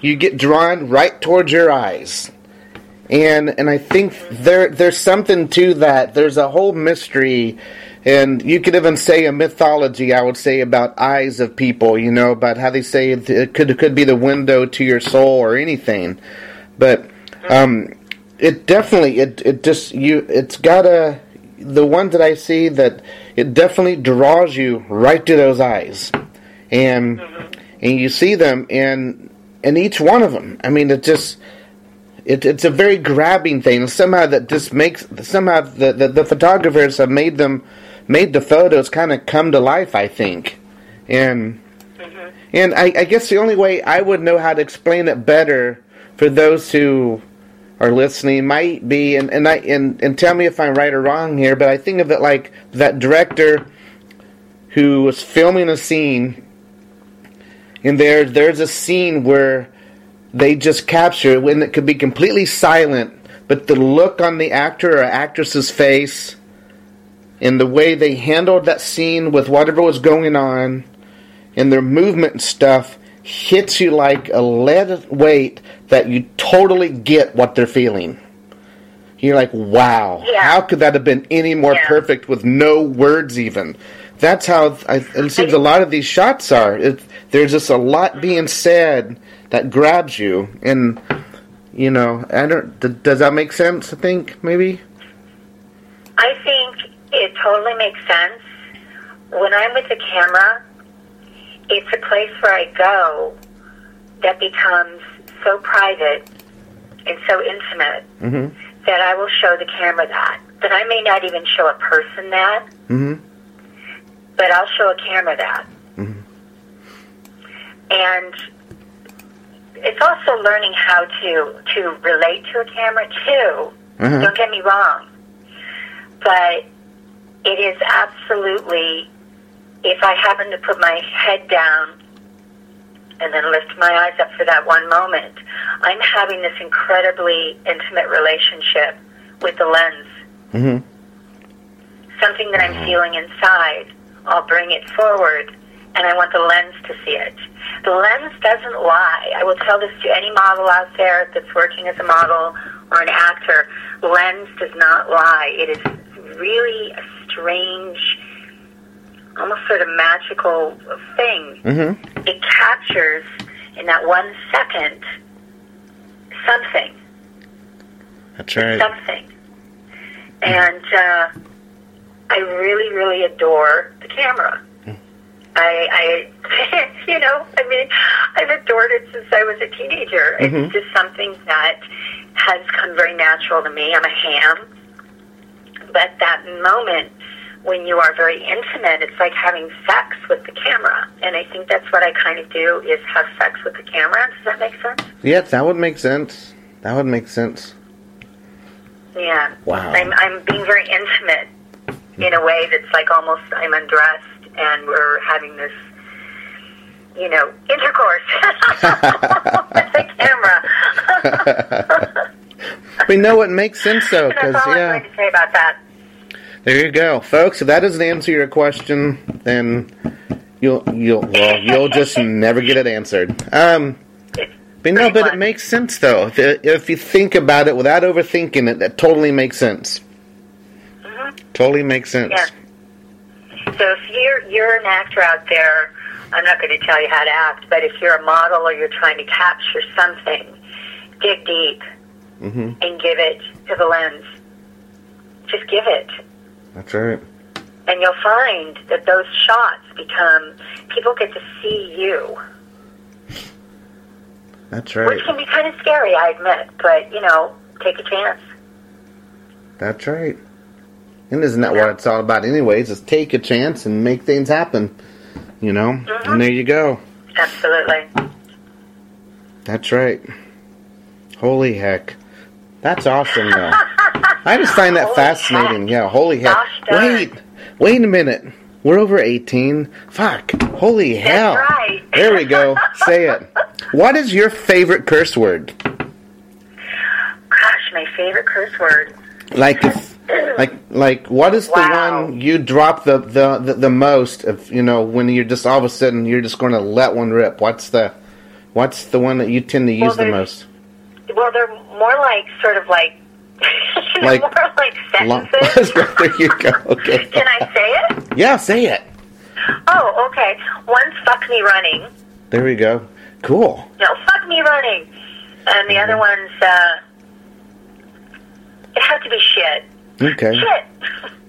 you get drawn right towards your eyes. And and I think there there's something to that. There's a whole mystery and you could even say a mythology, I would say, about eyes of people, you know, about how they say it could it could be the window to your soul or anything. But um, it definitely it it just you it's got a the one that I see that it definitely draws you right to those eyes, and mm-hmm. and you see them and and each one of them. I mean, it just it, it's a very grabbing thing. Somehow that just makes somehow the, the, the photographers have made them made the photos kind of come to life. I think, and mm-hmm. and I, I guess the only way I would know how to explain it better for those who are listening might be, and and I and, and tell me if I'm right or wrong here, but I think of it like that director who was filming a scene, and there there's a scene where they just capture when it could be completely silent, but the look on the actor or actress's face, and the way they handled that scene with whatever was going on, and their movement and stuff hits you like a lead weight that you totally get what they're feeling. You're like, wow, Yeah. how could that have been any more Yeah. perfect with no words even? That's how I, it seems a lot of these shots are. It, there's just a lot being said that grabs you, and you know, I don't. d- Does that make sense? I think maybe. I think it totally makes sense. When I'm with the camera, it's a place where I go that becomes so private and so intimate hmm that I will show the camera that. That I may not even show a person that, hmm but I'll show a camera that. Mhm. And it's also learning how to to relate to a camera too. Uh-huh. Don't get me wrong, but it is absolutely. If I happen to put my head down and then lift my eyes up for that one moment, I'm having this incredibly intimate relationship with the lens hmm something that I'm feeling inside, I'll bring it forward, and I want the lens to see it. The lens doesn't lie. I will tell this to any model out there that's working as a model or an actor. Lens does not lie. It is really a strange, almost sort of magical thing. hmm It captures in that one second something That's right. something. And uh, I really, really adore the camera. I, I, you know, I mean, I've adored it since I was a teenager. It's just something that has come very natural to me. I'm a ham. But that moment when you are very intimate, it's like having sex with the camera. And I think that's what I kind of do is have sex with the camera. Does that make sense? Yeah, that would make sense. That would make sense. Yeah. Wow. I'm I'm being very intimate in a way that's like almost I'm undressed and we're having this you know, intercourse with the camera. We know it makes sense though, because that's all I'm yeah. going to say about that. There you go, folks. If that doesn't answer your question, then you'll you'll well you'll just never get it answered. Um, but no, but it makes sense though. If if you think about it without overthinking it, that totally makes sense. Mhm. Totally makes sense. Yeah. So if you're you're an actor out there, I'm not going to tell you how to act, but if you're a model or you're trying to capture something, dig deep hmm and give it to the lens. Just give it. That's right. And you'll find that those shots become, people get to see you, That's right. which can be kind of scary, I admit, but, you know, take a chance. That's right. And isn't that what it's all about, anyways? Is take a chance and make things happen. You know. Mhm. And there you go. Absolutely. That's right. Holy heck. That's awesome, though. I just find that Holy fascinating. heck. Yeah, holy heck. Darn. Wait, wait a minute. We're over 18. Fuck. Holy hell. right. There we go. Say it. What is your favorite curse word? Gosh, my favorite curse word. Like, if, like, like, what is the one you drop the, the, the, the most? If you know, when you're just all of a sudden you're just going to let one rip. What's the, what's the one that you tend to use Well, the most? Well, they're more like, sort of like, Like- like Lo- sentences. there you go. Okay. Can I say it? Yeah, say it. Oh, okay. One's fuck me running. There we go. Cool. No, fuck me running. And the Mm-hmm. other one's, uh, it has to be shit. Okay. Shit.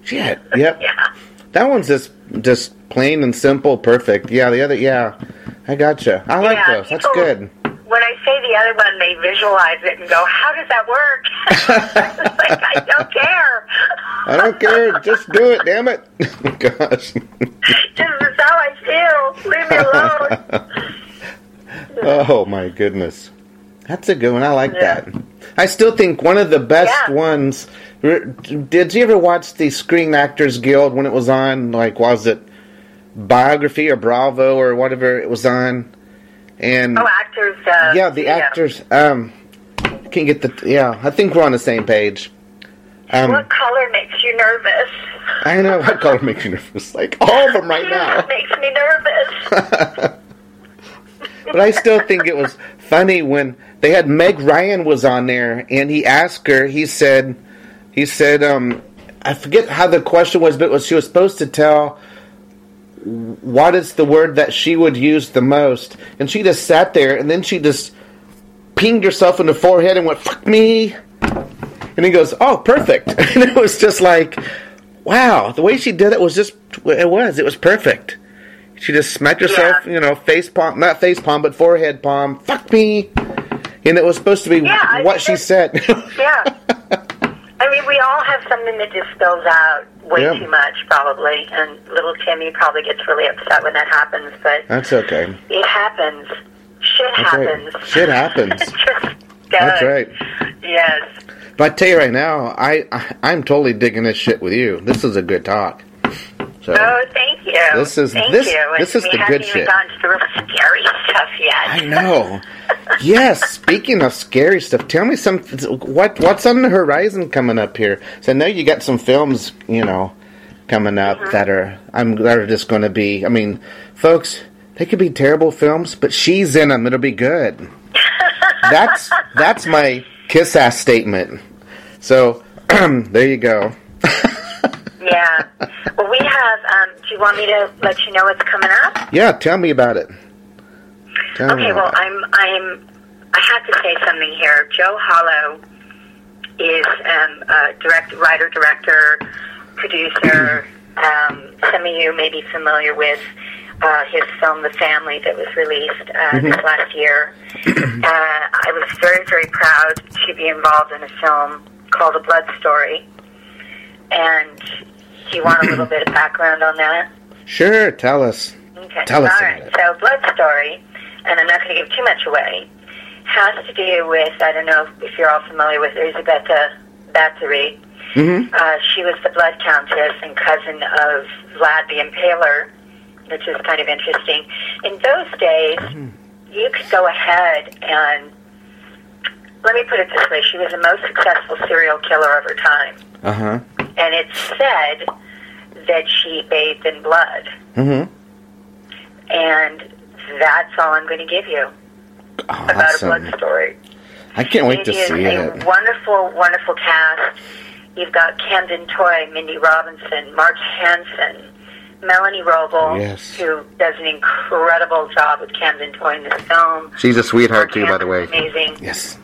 Shit. Yep. Yeah. That one's just just plain and simple, perfect. Yeah, the other. Yeah, I gotcha. I like Yeah, those. That's good. When I say the other one, they visualize it and go, how does that work? like, I don't care. I don't care. Just do it. Damn it. Oh, gosh. this is how I feel. Leave me alone. oh my goodness. That's a good one. I like Yeah. that. I still think one of the best Yeah. ones. Did you ever watch the Screen Actors Guild when it was on? Like, was it Biography or Bravo or whatever it was on? And Oh, actors. Uh, yeah, the actors. Um, can't get the. Yeah, I think we're on the same page. Um, What color makes you nervous? I know what color makes you nervous. Like all of them right now. Makes me nervous. But I still think it was funny when they had Meg Ryan was on there and he asked her, he said he said, um I forget how the question was, but it was she was supposed to tell what is the word that she would use the most. And she just sat there and then she just pinged herself in the forehead and went, Fuck me and he goes, Oh, perfect and it was just like Wow, the way she did it was just it was, it was perfect. She just smacked herself, Yeah. you know, face palm, not face palm, but forehead palm. Fuck me. And it was supposed to be Yeah, what she said. yeah. I mean, we all have something that just spills out way Yeah. too much, probably. And little Timmy probably gets really upset when that happens, but That's okay. it happens. Shit That's happens. right. Shit happens. That's right. Yes. But I tell you right now, I, I I'm totally digging this shit with you. This is a good talk. So Oh, thank you. This is- thank this- you. This is we the haven't good even shit. the really scary stuff yet. I know. yes. Speaking of scary stuff, tell me some. What what's on the horizon coming up here? So I know you got some films, you know, coming up Mm-hmm. that are I'm that are just going to be. I mean, folks, they could be terrible films, but she's in them. It'll be good. that's that's my kiss ass statement. So there you go. Yeah. Well, we have. Um, do you want me to let you know what's coming up? Yeah, tell me about it. Tell me Okay. Well, it. I'm. I'm. I have to say something here. Joe Hollow is um, a direct writer, director, producer. Um, some of you may be familiar with uh, his film *The Family* that was released uh, this last year. uh, I was very, very proud to be involved in a film called *A Blood Story*. And do you want a little bit of background on that? Sure, tell us. Okay. Tell us All about it. So, Blood Story, and I'm not going to give too much away, has to do with I don't know if you're all familiar with Elisabetta Bathory. Mm-hmm. Uh, she was the Blood Countess and cousin of Vlad the Impaler, which is kind of interesting. In those days, Mm-hmm. you could go ahead and let me put it this way: she was the most successful serial killer of her time, Uh huh. And it's said that she bathed in blood. Mm-hmm. and that's all I'm going to give you about a Awesome. blood story. I can't wait to it is see a it. wonderful, wonderful cast. You've got Camden Toy, Mindy Robinson, Mark Hansen, Melanie Roble, Yes. who does an incredible job with Camden Toy in this film. She's a sweetheart Mark too, by the way. Amazing. Yes.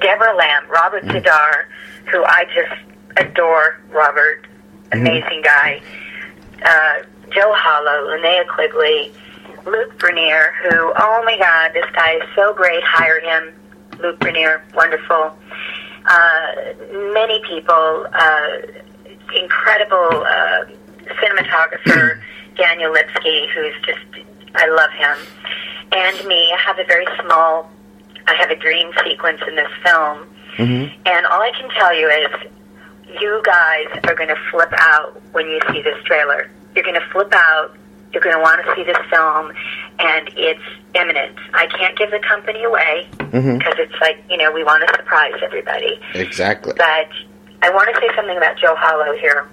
Deborah Lamb, Robert Mm. Z'Dar, who I just adore. Robert, Mm-hmm. amazing guy. Uh, Joe Hollow, Linnea Quigley, Luke Bernier, who, oh my God, this guy is so great. Hire him. Luke Bernier, wonderful. Uh, many people, uh, incredible uh, cinematographer, Daniel Lipsky, who's just, I love him. And me, I have a very small I have a dream sequence in this film, Mm-hmm. and all I can tell you is you guys are going to flip out when you see this trailer. You're going to flip out. You're going to want to see this film, and it's imminent. I can't give the company away because it's like, you know, we want to surprise everybody. Exactly. But I want to say something about Joe Hollow here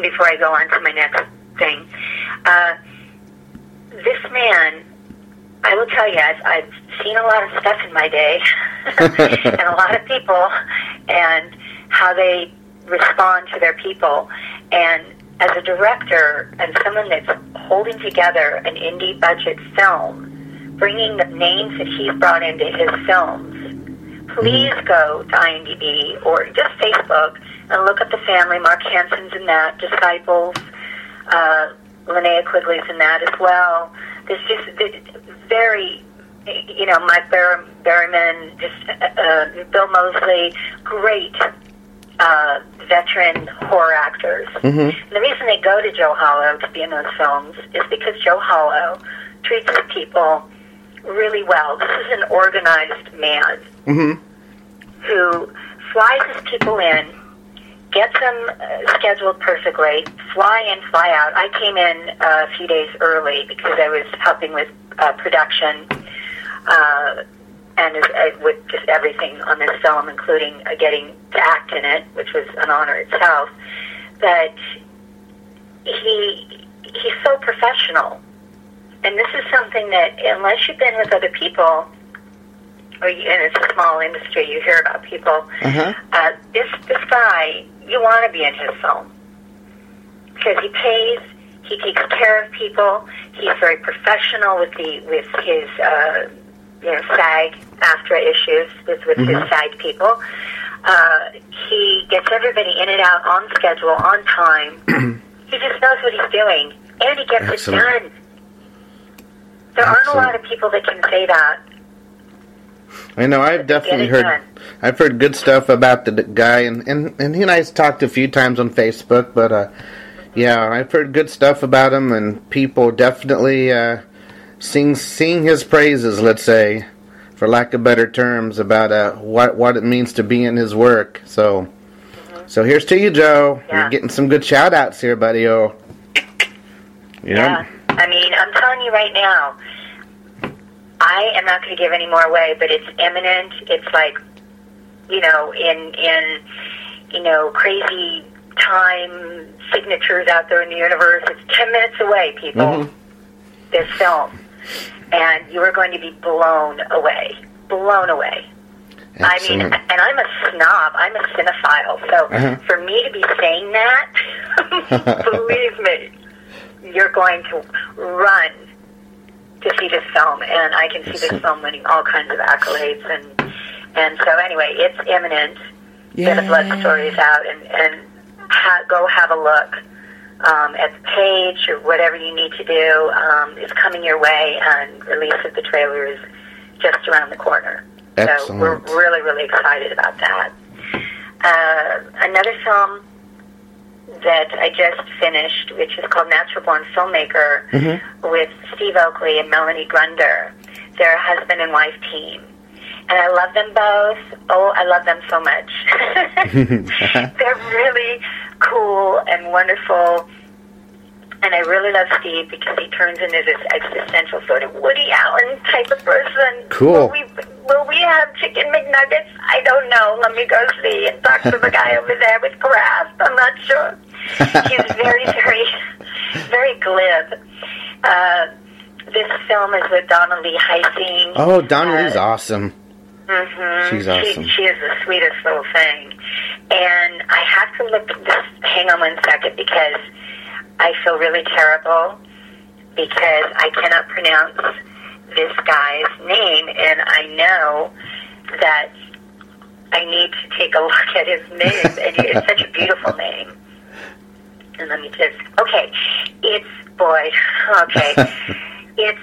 before I go on to my next thing. Uh, this man, I will tell you, I've, I've seen a lot of stuff in my day, and a lot of people, and how they respond to their people. And as a director and someone that's holding together an indie budget film, bringing the names that he's brought into his films, please go to IMDb or just Facebook and look up the family. Mark Hansen's in that, Disciples, uh, Linnea Quigley's in that as well. There's just th- very, you know, Mike Berryman, just uh, uh, Bill Moseley, great uh, veteran horror actors. Mhm. The reason they go to Joe Hollow to be in those films is because Joe Hollow treats his people really well. This is an organized man. Mm-hmm. who flies his people in, gets them uh, scheduled perfectly, fly in, fly out. I came in uh, a few days early because I was helping with uh, production uh, and uh, with just everything on this film, including uh, getting to act in it, which was an honor itself. That he he's so professional, and this is something that unless you've been with other people, or you, and it's a small industry, you hear about people. Uh-huh. Uh, this this guy, you want to be in his film because he pays, he takes care of people, he's very professional with the with his uh, you know SAG AFTRA issues with with Mhm. his side people. Uh, he gets everybody in and out on schedule, on time. he just knows what he's doing, and he gets Excellent. it done. There aren't a lot of people that can say that. I know. I've definitely heard. done. I've heard good stuff about the guy, and, and and he and I have talked a few times on Facebook. But uh, yeah, I've heard good stuff about him, and people definitely uh, sing sing his praises. Let's say, for lack of better terms, about uh, what what it means to be in his work. So, so here's to you, Joe. Mm-hmm. Yeah. You're getting some good shout outs here, buddy. Oh, Yeah. I mean, I'm telling you right now, I am not going to give any more away, but it's imminent. It's like, you know, in in you know crazy time signatures out there in the universe. It's ten minutes away, people. Mhm. This film, and you are going to be blown away, blown away. I mean, and I'm a snob. I'm a cinephile. So Uh-huh. for me to be saying that, believe me, you're going to run to see this film, and I can see this film winning all kinds of accolades. And and so anyway, it's imminent. Get the blood story is out and and ha- go have a look um, at the page or whatever you need to do. Um, is coming your way, and release of the trailer is just around the corner. So we're really, really excited about that. Uh, another film that I just finished, which is called Natural Born Filmmaker, Mhm. with Steve Oakley and Melanie Grunder. They're a husband and wife team. And I love them both. Oh, I love them so much. They're really cool and wonderful. And I really love Steve because he turns into this existential sort of Woody Allen type of person. Cool. Will we, will we have chicken McNuggets? I don't know. Let me go see and talk to the guy over there with craft. I'm not sure. He's very, very, very glib. Uh, this film is with Donna Lee Heising. Oh, Donna Lee's Uh, awesome. Mm-hmm. She's awesome. She, she is the sweetest little thing. And I have to look this. Hang on one second because I feel really terrible because I cannot pronounce this guy's name, and I know that I need to take a look at his name. and it's such a beautiful name. And let me just. Okay, it's boy. Okay, it's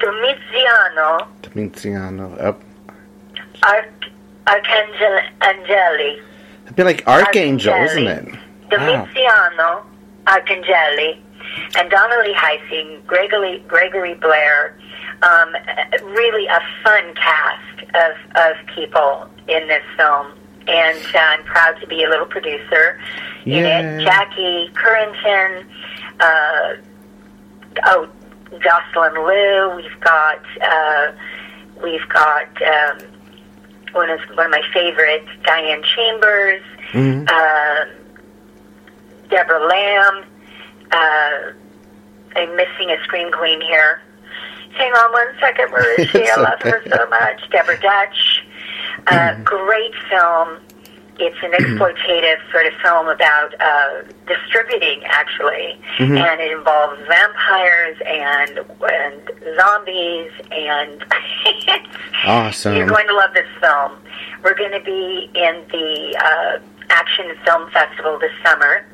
Domiziano. Domiziano. Up. Arch- Archangel Angeli. It'd be like Archangel, isn't it? Wow. Domiziano Arcangeli and Donna Lee Heising, Gregory, Gregory Blair. Um, really a fun cast of, of people in this film. And uh, I'm proud to be a little producer in Yeah. it. Jackie Currington, uh, oh, Jocelyn Liu. We've got uh, we've got um, one of one of my favorites, Diane Chambers, Mhm. uh, Deborah Lamb. Uh, I'm missing a screen queen here. Hang on one second, where is she? I love her so much. Deborah Dutch. Uh, great film. It's an exploitative sort of film about uh, distributing, actually, Mhm. and it involves vampires and and zombies, and Awesome. you're going to love this film. We're going to be in the uh, Action Film Festival this summer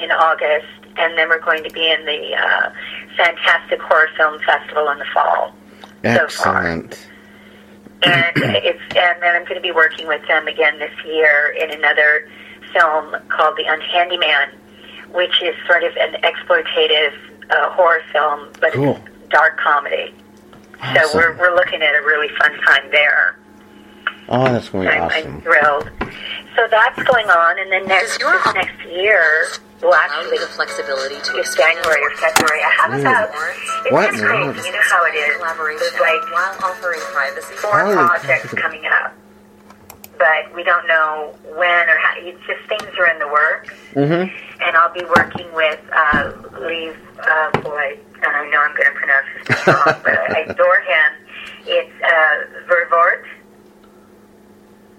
in August, and then we're going to be in the uh, Fantastic Horror Film Festival in the fall. so far. Excellent. And it's and then I'm going to be working with them again this year in another film called The Unhandy Man, which is sort of an exploitative uh, horror film, but Cool. it's dark comedy. So we're we're looking at a really fun time there. Oh, that's going to be I'm, awesome. I'm thrilled. So that's going on, and then next next year, you actually, the flexibility to it's expand January or February. I have about it's What just crazy. You know how it is. There's like while offering privacy. four Holy projects coming up, but we don't know when or how. It's just things are in the works, Mm-hmm. and I'll be working with uh, Lee. Uh, boy, and I know I'm going to pronounce his name wrong, but I adore him. It's uh, Vervoort.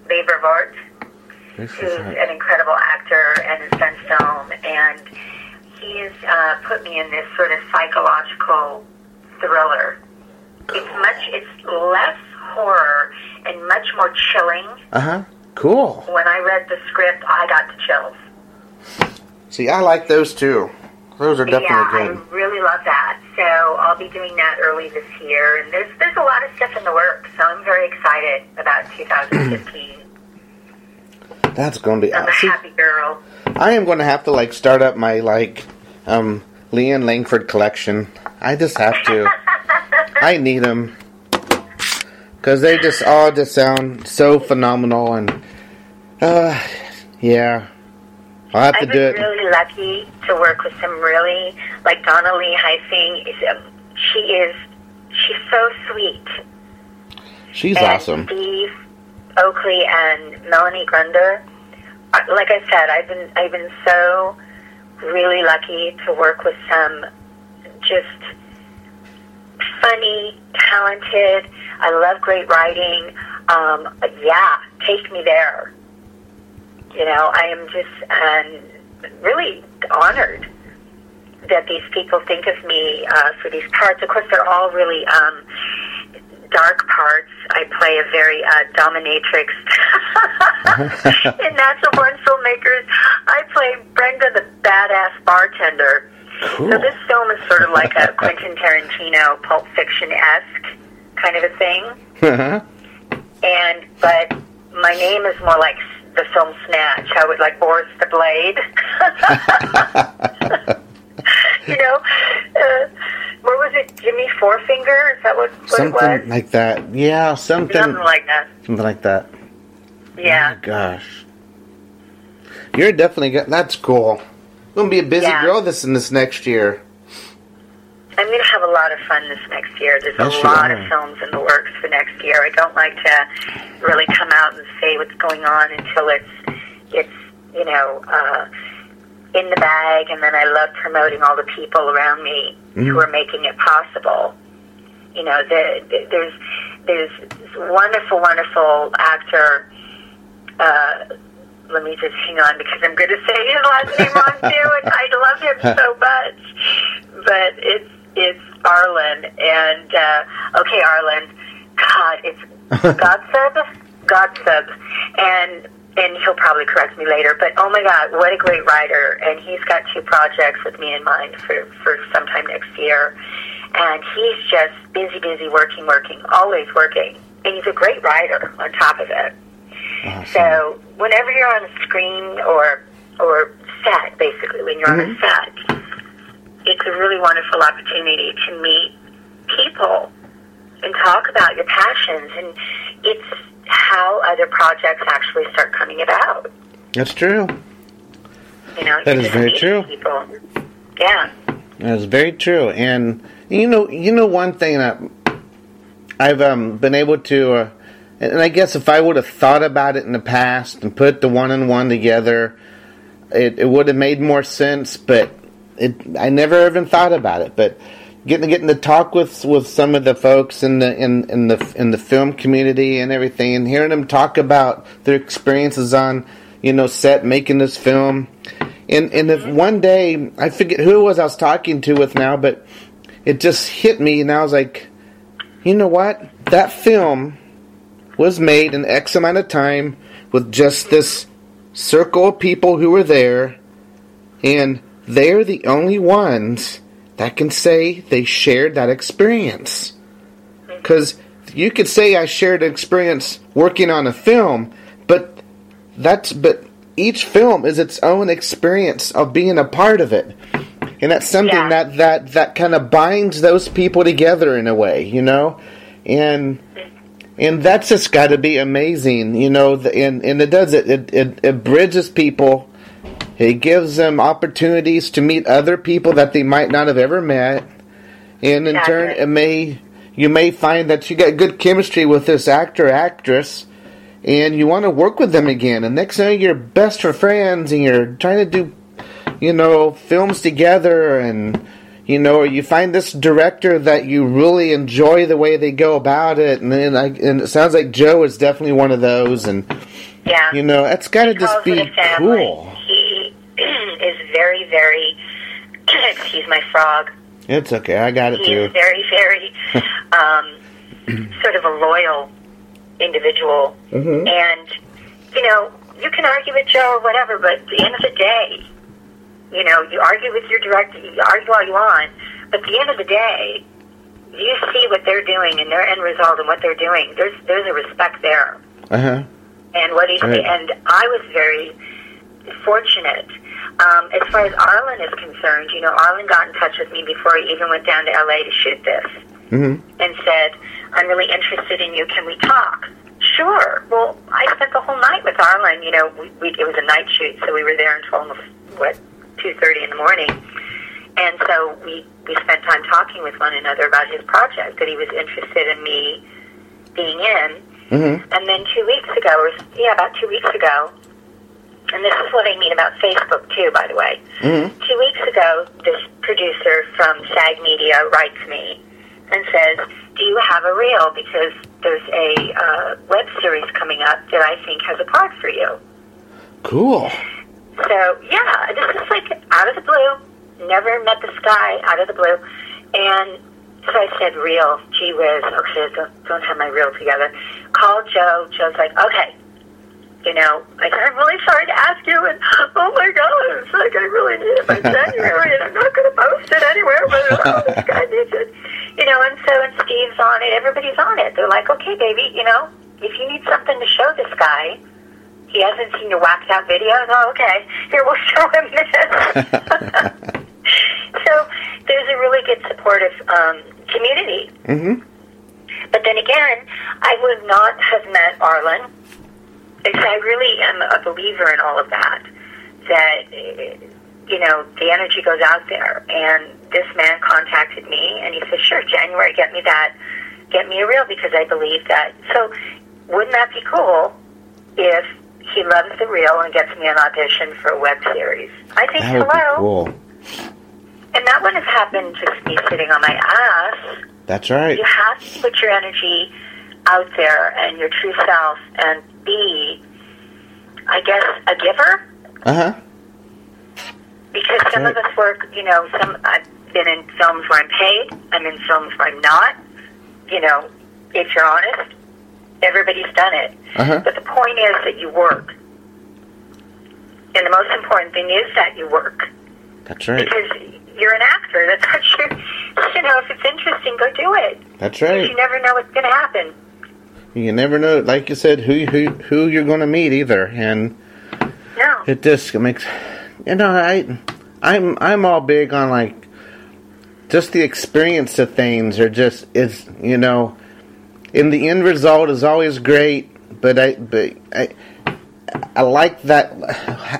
Lee Vervoort who's an incredible actor and has done film, and he's uh, put me in this sort of psychological thriller. It's much, it's less horror and much more chilling. Uh huh. Cool. When I read the script, I got the chills. See, I like those too. Those are definitely yeah, good. I really love that. So I'll be doing that early this year, and there's there's a lot of stuff in the works. So I'm very excited about 2015. That's going to be. I'm a happy girl. I am going to have to like start up my like um Liane Langford collection. I just have to. I need them because they just all just sound so phenomenal and uh yeah. I'll have to do it. I've been really lucky to work with some really like Donna Lee Heising. Is um, she is she's so sweet. She's and awesome. Steve Oakley and Melanie Grunder. uh, Like I said, I've been I've been so really lucky to work with some just funny, talented. I love great writing. Um, yeah, take me there. You know, I am just um, really honored that these people think of me uh, for these parts. Of course, they're all really um, dark parts. I play a very uh, dominatrix. In Natural Born Filmmakers, I play Brenda, the badass bartender. Cool. So this film is sort of like a Quentin Tarantino, Pulp Fiction-esque kind of a thing and but my name is more like the film Snatch. I would like Boris the Blade. you know, uh, what was it? Jimmy Forefinger? Is that what, what it something like that. Yeah, something Something like that. something like that. Yeah. Oh, gosh. You're definitely got that's cool. Gonna be a busy Yeah. girl this in this next year. I'm going to have a lot of fun this next year. There's Yes, a lot of films in the works for next year. I don't like to really come out and say what's going on until it's it's you know uh, in the bag, and then I love promoting all the people around me who are making it possible. You know, the, the, there's there's this wonderful, wonderful actor. Uh, let me just hang on because I'm going to say his last name wrong too, and I love him so much. But it's it's Arlen, and uh, okay, Arlen. God, it's Godsub, Godsub, and and he'll probably correct me later. But oh my God, what a great writer! And he's got two projects with me in mind for for sometime next year. And he's just busy, busy, working, working, always working. And he's a great writer on top of it. Awesome. So whenever you're on a screen or or set, basically when you're on a mm-hmm. set, it's a really wonderful opportunity to meet people and talk about your passions, and it's how other projects actually start coming about. That's true. You know, That is very true. People, yeah. That's very true. And you know, you know one thing that I've um, been able to, uh, and I guess if I would have thought about it in the past and put the one and one together, it, it would have made more sense. But it, I never even thought about it. But getting getting to talk with with some of the folks in the in, in the in the film community and everything, and hearing them talk about their experiences on you know set making this film. And and if mm-hmm. one day I forget who it was I was talking to with now, but it just hit me, and I was like, you know what? That film was made in X amount of time with just this circle of people who were there, and they're the only ones that can say they shared that experience. Because you could say I shared an experience working on a film, but that's but each film is its own experience of being a part of it. And that's something Yeah. that that that kind of binds those people together in a way, you know? And and that's just got to be amazing, you know. And and it does it, it it it bridges people. It gives them opportunities to meet other people that they might not have ever met, and in turn, it may you may find that you got good chemistry with this actor actress, and you want to work with them again. And next thing you're best for friends, and you're trying to do, you know, films together, and you know, or you find this director that you really enjoy the way they go about it, and then I, and it sounds like Joe is definitely one of those, and Yeah. you know, that's got to just be cool. Very, very. excuse my frog. It's okay, I got it He too. very, very um, sort of a loyal individual. Mhm. And, you know, you can argue with Joe or whatever, but at the end of the day, you know, you argue with your director, you argue all you want, but at the end of the day, you see what they're doing and their end result and what they're doing. There's there's a respect there. Uh huh. And what he Right. and I was very fortunate. Um, as far as Arlen is concerned, you know, Arlen got in touch with me before he even went down to LA to shoot this hmm and said, I'm really interested in you. Can we talk? Sure. Well, I spent the whole night with Arlen. You know, we, we, it was a night shoot, so we were there until almost, what, 2.30 in the morning. And so we, we spent time talking with one another about his project that he was interested in me being in. hmm And then two weeks ago, or yeah, about two weeks ago, and this is what I mean about Facebook too, by the way. hmm Two weeks ago, this producer from SAG Media writes me and says, "Do you have a reel? Because there's a uh, web series coming up that I think has a part for you." Cool. So yeah, this is like out of the blue. Never met this guy out of the blue, and so I said, "Reel, gee whiz, okay, don't don't have my reel together." Call Joe. Joe's like, "Okay." You know, said, I'm really sorry to ask you, and oh my God, it's like I really need it by January, and I'm not going to post it anywhere, but oh, this guy needs it. You know, and so, and Steve's on it, everybody's on it. They're like, okay, baby, you know, if you need something to show this guy, he hasn't seen your whacked out videos. Oh, okay. Here, we'll show him this. so there's a really good supportive um, community. hmm But then again, I would not have met Arlen. I really am a believer in all of that. That, you know, the energy goes out there. And this man contacted me and he said, sure, January, get me that, get me a reel because I believe that. So wouldn't that be cool if he loves the reel and gets me an audition for a web series? I think, That would be hello. cool. And that wouldn't have happened just me sitting on my ass. That's right. You have to put your energy out there and your true self and be, I guess, a giver. Uh huh. Because some of us work, you know, some I've been in films where I'm paid. I'm in films where I'm not. You know, if you're honest, everybody's done it. Uh-huh. But the point is that you work. And the most important thing is that you work. That's right. Because you're an actor. That's what you, you know, if it's interesting, go do it. That's Because right. you never know what's going to happen. You never know, like you said, who who who you're going to meet either, and No. it just makes you know I I'm I'm all big on like just the experience of things or just is you know in the end result is always great but I but I I like that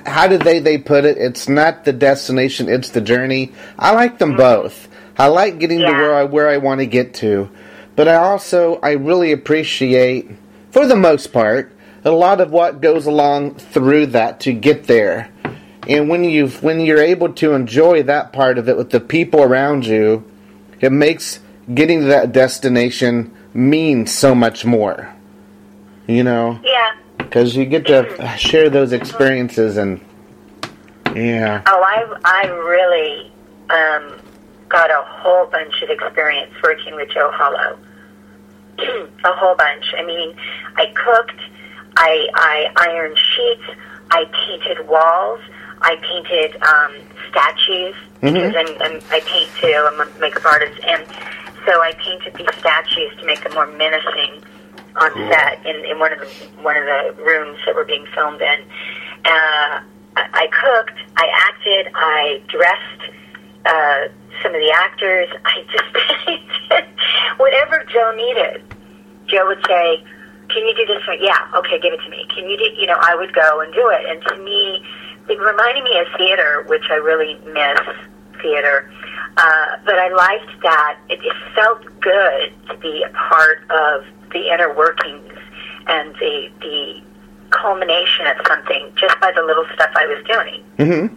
how did they they put it? It's not the destination it's the journey. I like them mm-hmm. both. I like getting to where I where I want to get to but I also I really appreciate for the most part a lot of what goes along through that to get there. And when you when you're able to enjoy that part of it with the people around you it makes getting to that destination mean so much more you know? Yeah. because you get to share those experiences and yeah. Oh, I I really um, got a whole bunch of experience working with Joe Hollow. a whole bunch. I mean, I cooked, I I ironed sheets, I painted walls, I painted um, statues because I'm, I'm, I paint too. I'm a makeup artist, and so I painted these statues to make them more menacing on set in, in one of the one of the rooms that were being filmed in. Uh, I, I cooked, I acted, I dressed uh, some of the actors. I just whatever Joe needed. Joe would say, "Can you do this?" Or, yeah, okay, give it to me. Can you do? You know, I would go and do it. And to me, it reminded me of theater, which I really miss theater. Uh, but I liked that it, it felt good to be a part of the inner workings and the the culmination of something just by the little stuff I was doing. Mm-hmm.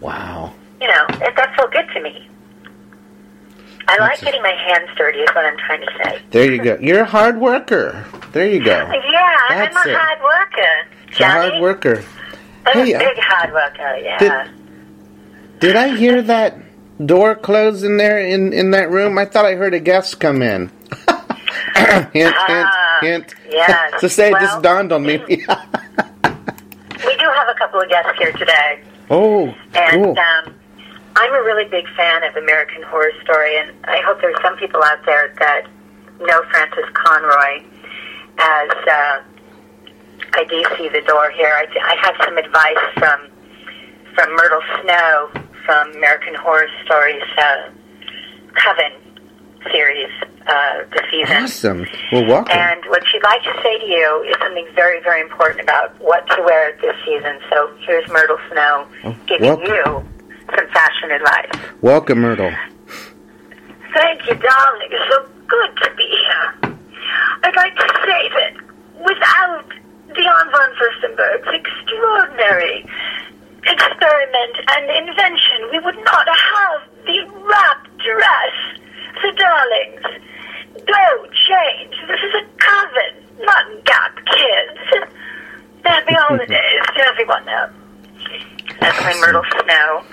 Wow. You know, it, that felt good to me. I like getting my hands dirty, is what I'm trying to say. There you go. You're a hard worker. There you go. Yeah, That's I'm a it. hard worker. You're a hard worker. I'm Hey, a uh, big hard worker, yeah. Did- Did I hear that door close in there in, in that room? I thought I heard a guest come in. hint, hint, Ah, hint. yes. to say it just dawned on me. we do have a couple of guests here today. oh, And cool. um, I'm a really big fan of American Horror Story, and I hope there's some people out there that know Frances Conroy as uh, I do see the door here. I, I have some advice from from Myrtle Snow from American Horror Story's uh, Coven series uh, this season. Awesome. Well, welcome. And what she'd like to say to you is something very, very important about what to wear this season. So here's Myrtle Snow Oh, giving welcome. you some fashion advice. welcome, Myrtle. Thank you, darling. It's so good to be here. I'd like to say that without Diane von Furstenberg's extraordinary experiment and invention, we would not have the wrap dress. So, darlings, go change. This is a coven, not Gap Kids. Happy holidays to everyone now. That's my Myrtle Snow.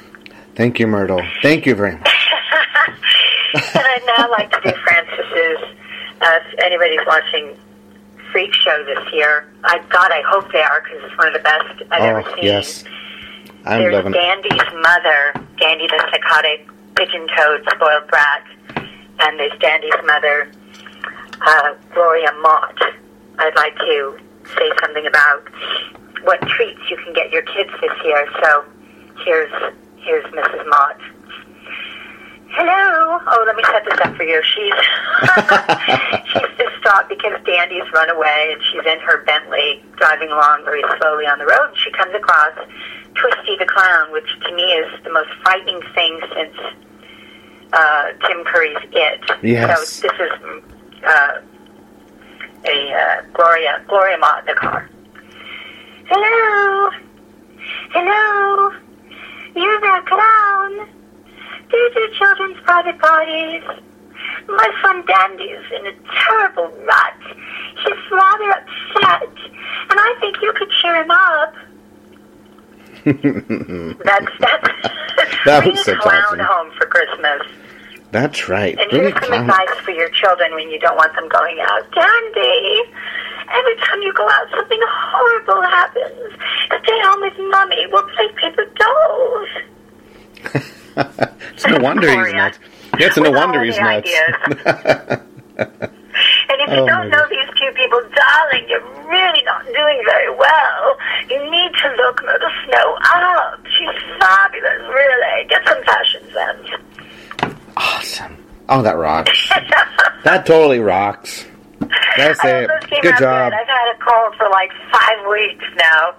Thank you, Myrtle. Thank you very much. and I'd now like to do Frances's. Uh, if anybody's watching Freak Show this year, I God, I hope they are because it's one of the best I've ever Oh, seen. yes. I'm There's loving it. Dandy's mother, Dandy the psychotic, pigeon-toed, spoiled brat, and there's Dandy's mother, uh, Gloria Mott. I'd like to say something about what treats you can get your kids this year. So here's here's Mrs. Mott. Hello. Oh, let me set this up for you. She's she's distraught because Dandy's run away and she's in her Bentley driving along very slowly on the road. She comes across Twisty the Clown, which to me is the most frightening thing since uh, Tim Curry's It. Yes. So this is uh, a uh, Gloria Gloria Mott in the car. Hello. Hello. You're the clown. These are children's private parties. My son Dandy's in a terrible rut. He's rather upset, and I think you could cheer him up. That's that's That was such clown awesome. home for Christmas. That's right. And a some advice for your children when you don't want them going out. Dandy, every time you go out, something horrible happens. Stay home with Mummy. We'll play paper dolls. it's no wonder he's nuts. Yeah, it's no With wonder he's nuts. And if you Oh, don't know these two people, darling, you're really not doing very well. You need to look Myrtle Snow up. Ah, she's fabulous, really. Get some fashion sense. Awesome. Oh, that rocks. That totally rocks. That's I it. Good job. Good. I've had a cold for like five weeks now.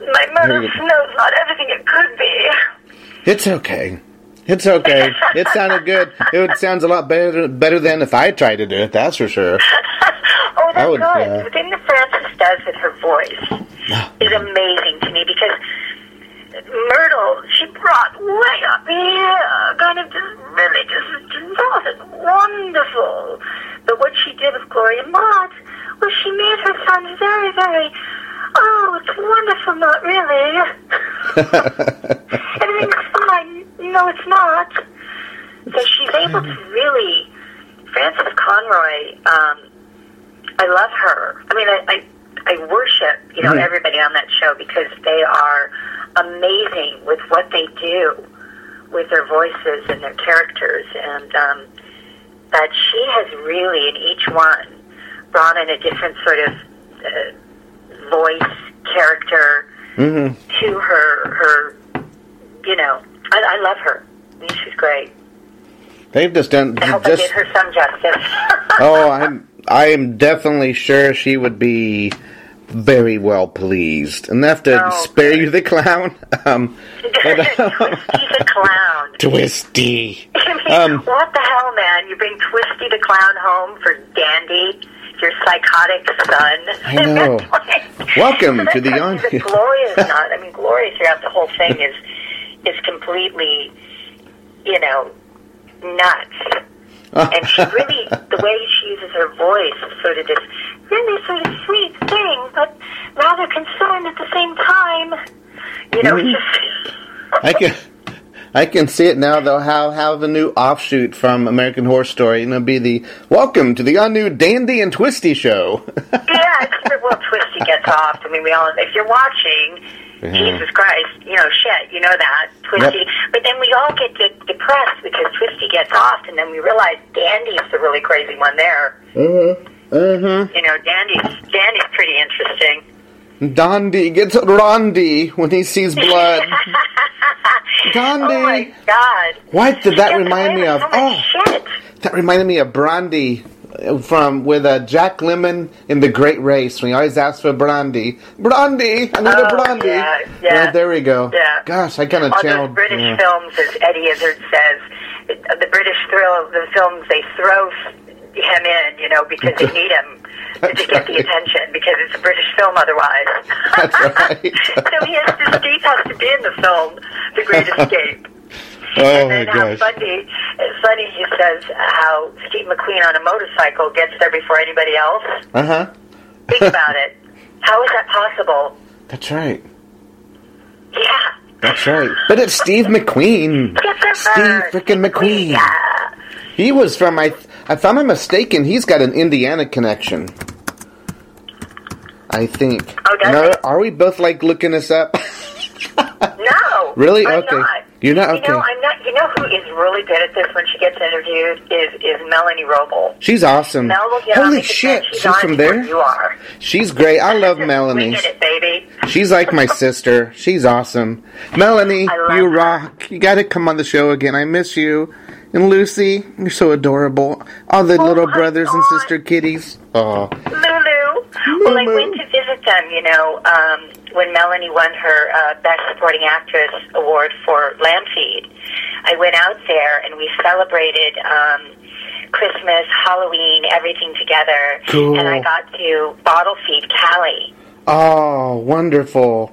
My Very. Snow's not everything it could be. It's okay. It's okay. It sounded good. It sounds a lot better better than if I tried to do it. That's for sure. oh, that's would, good. uh, the thing that Frances does with her voice is amazing to me because Myrtle, she brought way up here, kind of just really just just and wonderful. But what she did with Gloria Mott was she made her sound very, very, oh, it's wonderful, not really. Everything's fine. No, it's not. So she's able to really, Frances Conroy, um, I love her. I mean, I, I, I worship, you know, Mhm. everybody on that show because they are amazing with what they do with their voices and their characters. And um, that she has really, in each one, brought in a different sort of uh, voice, character hmm to her, her, you know, I, I love her. I mean, she's great. They've just done I hope I just. did her some justice. Oh, I'm I'm definitely sure she would be very well pleased. Enough to Oh, spare you the clown. Um, but, Twisty's a clown. Twisty. I mean, Um, what the hell, man? You bring Twisty the clown home for Dandy, your psychotic son. I know. Welcome to the on. on- Gloria's not. I mean, Gloria throughout the whole thing is is completely, you know, nuts. And she really, the way she uses her voice is sort of this really sort of sweet thing, but rather concerned at the same time. You know, it's just. I can I can see it now though. How how the new offshoot from American Horror Story, and it'll be the Welcome to the all new Dandy and Twisty show. yeah, it's, well, Twisty gets off. I mean, we all, if you're watching, Yeah. Jesus Christ, you know, shit, you know that. Twisty. But then we all get de- depressed because Twisty gets off, and then we realize Dandy's the really crazy one there. mm-hmm. Mm-hmm. You know, Dandy's, Dandy's pretty interesting. Dandy gets Rondi when he sees blood. Dandy. Oh my God. What did that remind me of? Oh, shit. that reminded me of Brandy from with uh, Jack Lemmon in The Great Race when he always asks for Brandy. Brandy, I need a Oh, Brandy. yeah, yeah. there we go. Yeah. Gosh, I kind of channeled. British yeah. films, as Eddie Izzard says, the British thrill, the films they throw him in, you know, because they need him to get the attention because it's a British film otherwise. That's right. so he has to, Steve has to be in the film, The Great Escape. Oh and my then how gosh. funny, it's funny he says how Steve McQueen on a motorcycle gets there before anybody else. Uh huh. Think about it. How is that possible? That's right. Yeah. That's right. But it's Steve McQueen. Steve frickin' McQueen. Yeah. He was from I. If I'm not mistaken, he's got an Indiana connection. I think. Oh, does he? are we both like looking this up? No. Really? Okay. Not. You're not? You know, I'm not. You know who is really good at this when she gets interviewed is is Melanie Robel. She's awesome. Mel will get Holy shit! She's, She's from there. You are. She's great. I love Melanie. We get it, baby. She's like my sister. She's awesome. Melanie, you her. rock. You got to come on the show again. I miss you. And Lucy, you're so adorable. All the Oh little brothers and sister kitties. Oh, Lulu. Well, I Lulu. went to visit them. You know, um, when Melanie won her uh, Best Supporting Actress award for Lamb Feed, I went out there and we celebrated. Um, Christmas, Halloween, everything together. Cool. And I got to bottle feed Callie. oh, wonderful.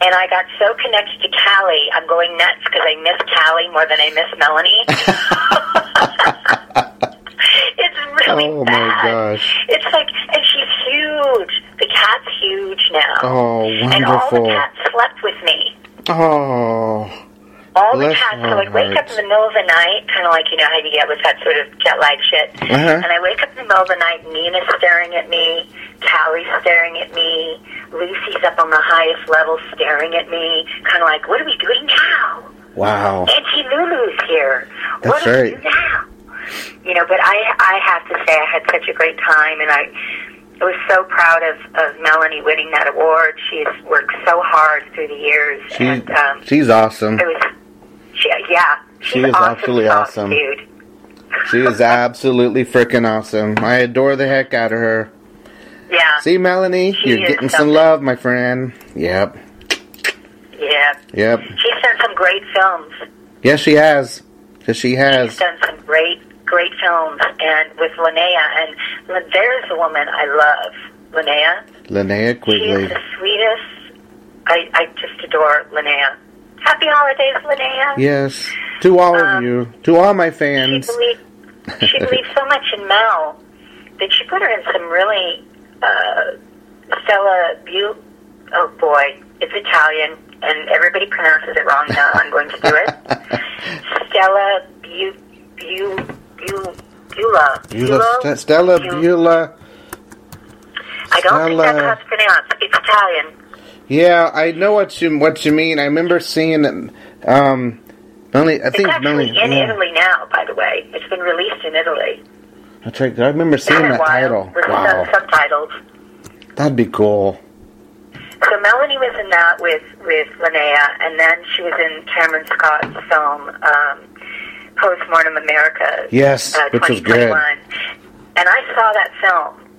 and I got so connected to Callie, I'm going nuts because I miss Callie more than I miss Melanie. it's really Oh, my bad. gosh. It's like, and she's huge. The cat's huge now. Oh, wonderful. And all the wonderful. cats slept with me. Oh, All the cats. So I'd wake up in the middle of the night, kind of like, you know, how you get with that sort of jet lag shit. Uh-huh. And I wake up in the middle of the night, Nina's staring at me, Callie's staring at me, Lucy's up on the highest level staring at me, kind of like, what are we doing now? wow. Auntie Lulu's here. That's what do we right. do now? You know, but I I have to say I had such a great time, and I I was so proud of, of Melanie winning that award. She's worked so hard through the years, She, and um, she's awesome. it was, she, yeah, she's She is awesome absolutely sauce, awesome. dude. She is absolutely freaking awesome. I adore the heck out of her. Yeah, See, Melanie, She you're getting some love, my friend. Yep, yeah. yep. She's done some great films. Yes, she has. Yes, she has. She's has. done some great, great films, and with Linnea, and there's a woman I love, Linnea. Linnea She Quigley. is the sweetest. I, I just adore Linnea. Happy holidays, Linnea. Yes. To all of Um, you. To all my She fans. believed she believed so much in Mel that she put her in some really uh, Stella Bu. Oh boy, it's Italian, and everybody pronounces it wrong. Now I'm going to do it. Stella Bu Bu Beulah. Beulah, St- Stella Beulah. I don't think that's how it's pronounced. It's Italian. Yeah, I know what you what you mean. I remember seeing it. Um, Melanie, I It's think actually Melanie. in yeah, Italy now, by the way. It's been released in Italy. that's right. I remember seeing that title. with Wow, sub- subtitles. that'd be cool. So Melanie was in that with with Linnea, and then she was in Cameron Scott's film um, Postmortem America. Yes, uh, which was good. And I saw that film,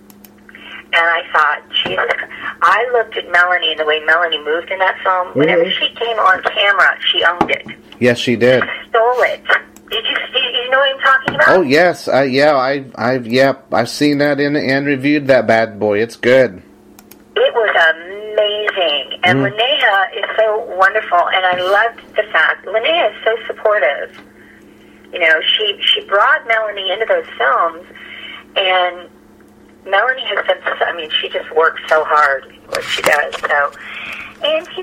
and I thought, Jesus, I looked at Melanie and the way Melanie moved in that film. Whenever Mhm. she came on camera, she owned it, Yes, she did. stole it. Did you see? You know what I'm talking about? Oh yes, I yeah, I I've yep, I've seen that in and reviewed that bad boy. It's good. It was amazing. And Mm. Linnea is so wonderful. And I loved the fact Linnea is so supportive. You know, she, she brought Melanie into those films. And Melanie has been, I mean, she just works so hard what she does. So, and she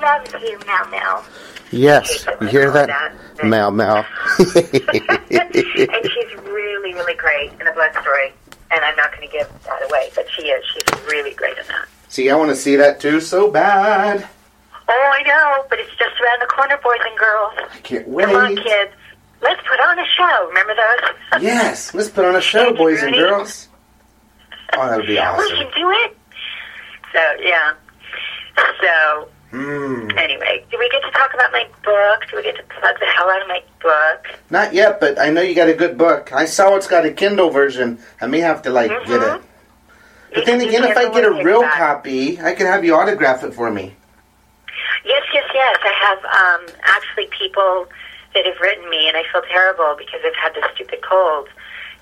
loves you, Mel Mel. Yes, you hear that? Mal Mal. and she's really, really great in a blood story. And I'm not going to give that away, but she is. She's really great in that. see, I want to see that too so bad. Oh, I know, but it's just around the corner, boys and girls. I can't wait. Come on, kids. Let's put on a show. Remember those? Yes, let's put on a show, boys and girls. Oh, that would be awesome. We can do it. So, yeah. So, Hmm. anyway, do we get to talk about my book? Do we get to plug the hell out of my book? Not yet, but I know you got a good book. I saw it's got a Kindle version. I may have to like get it. But You then again, if I get a real copy, I could have you autograph it for me. Yes, yes, yes. I have um, actually people that have written me, and I feel terrible because I've had this stupid cold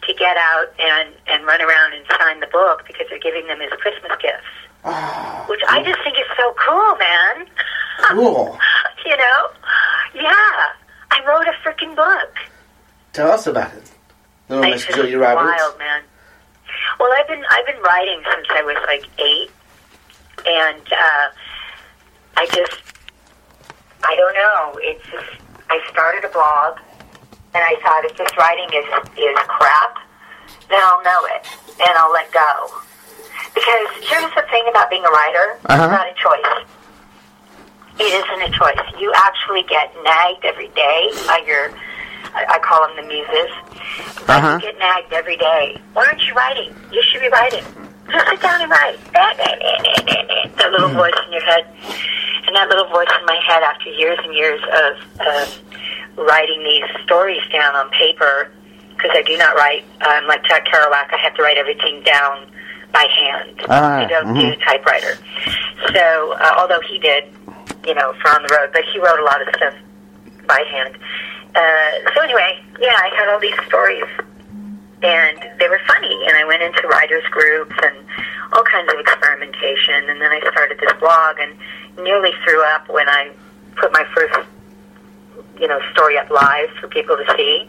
to get out and and run around and sign the book because they're giving them as Christmas gifts, Oh, which I just think is so cool, man. cool. you know? Yeah. I wrote a freaking book. Tell us about it, little Miss Julia Roberts. Wild, man. Well, I've been I've been writing since I was like eight, and uh, I just I don't know. It's just I started a blog, and I thought if this writing is is crap, then I'll know it and I'll let go. Because here's the thing about being a writer: Uh-huh. it's not a choice. It isn't a choice. You actually get nagged every day by your I, call them the muses. But Uh-huh. you get nagged every day. Why aren't you writing? You should be writing. Sit down and write. that little voice in your head. And that little voice in my head after years and years of uh, writing these stories down on paper, because I do not write, um, like Jack Kerouac, I have to write everything down by hand. Ah, I don't mhm. do typewriter. So, uh, although he did, you know, for on the road, but he wrote a lot of stuff by hand. Uh, so anyway, yeah, I had all these stories, and they were funny. And I went into writers groups and all kinds of experimentation. And then I started this blog, and nearly threw up when I put my first, you know, story up live for people to see.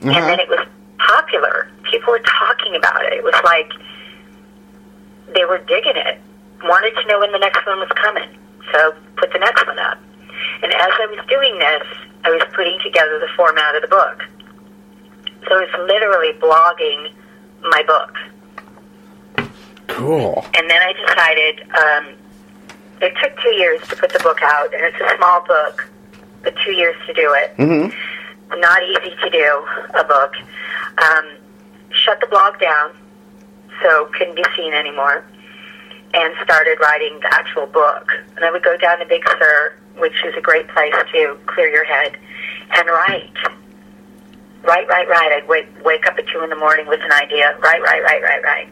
And Uh-huh. then it was popular. People were talking about it. It was like they were digging it. Wanted to know when the next one was coming. So put the next one up. And as I was doing this, I was putting together the format of the book. So it's literally blogging my book. Cool. And then I decided um, it took two years to put the book out, and it's a small book, but two years to do it. Mm-hmm. Not easy to do a book. Um, shut the blog down, so couldn't be seen anymore, and started writing the actual book. And I would go down to Big Sur, which is a great place to clear your head, and write. Write, right, right. I'd wake, wake up at 2 in the morning with an idea. right, right, right, right, right,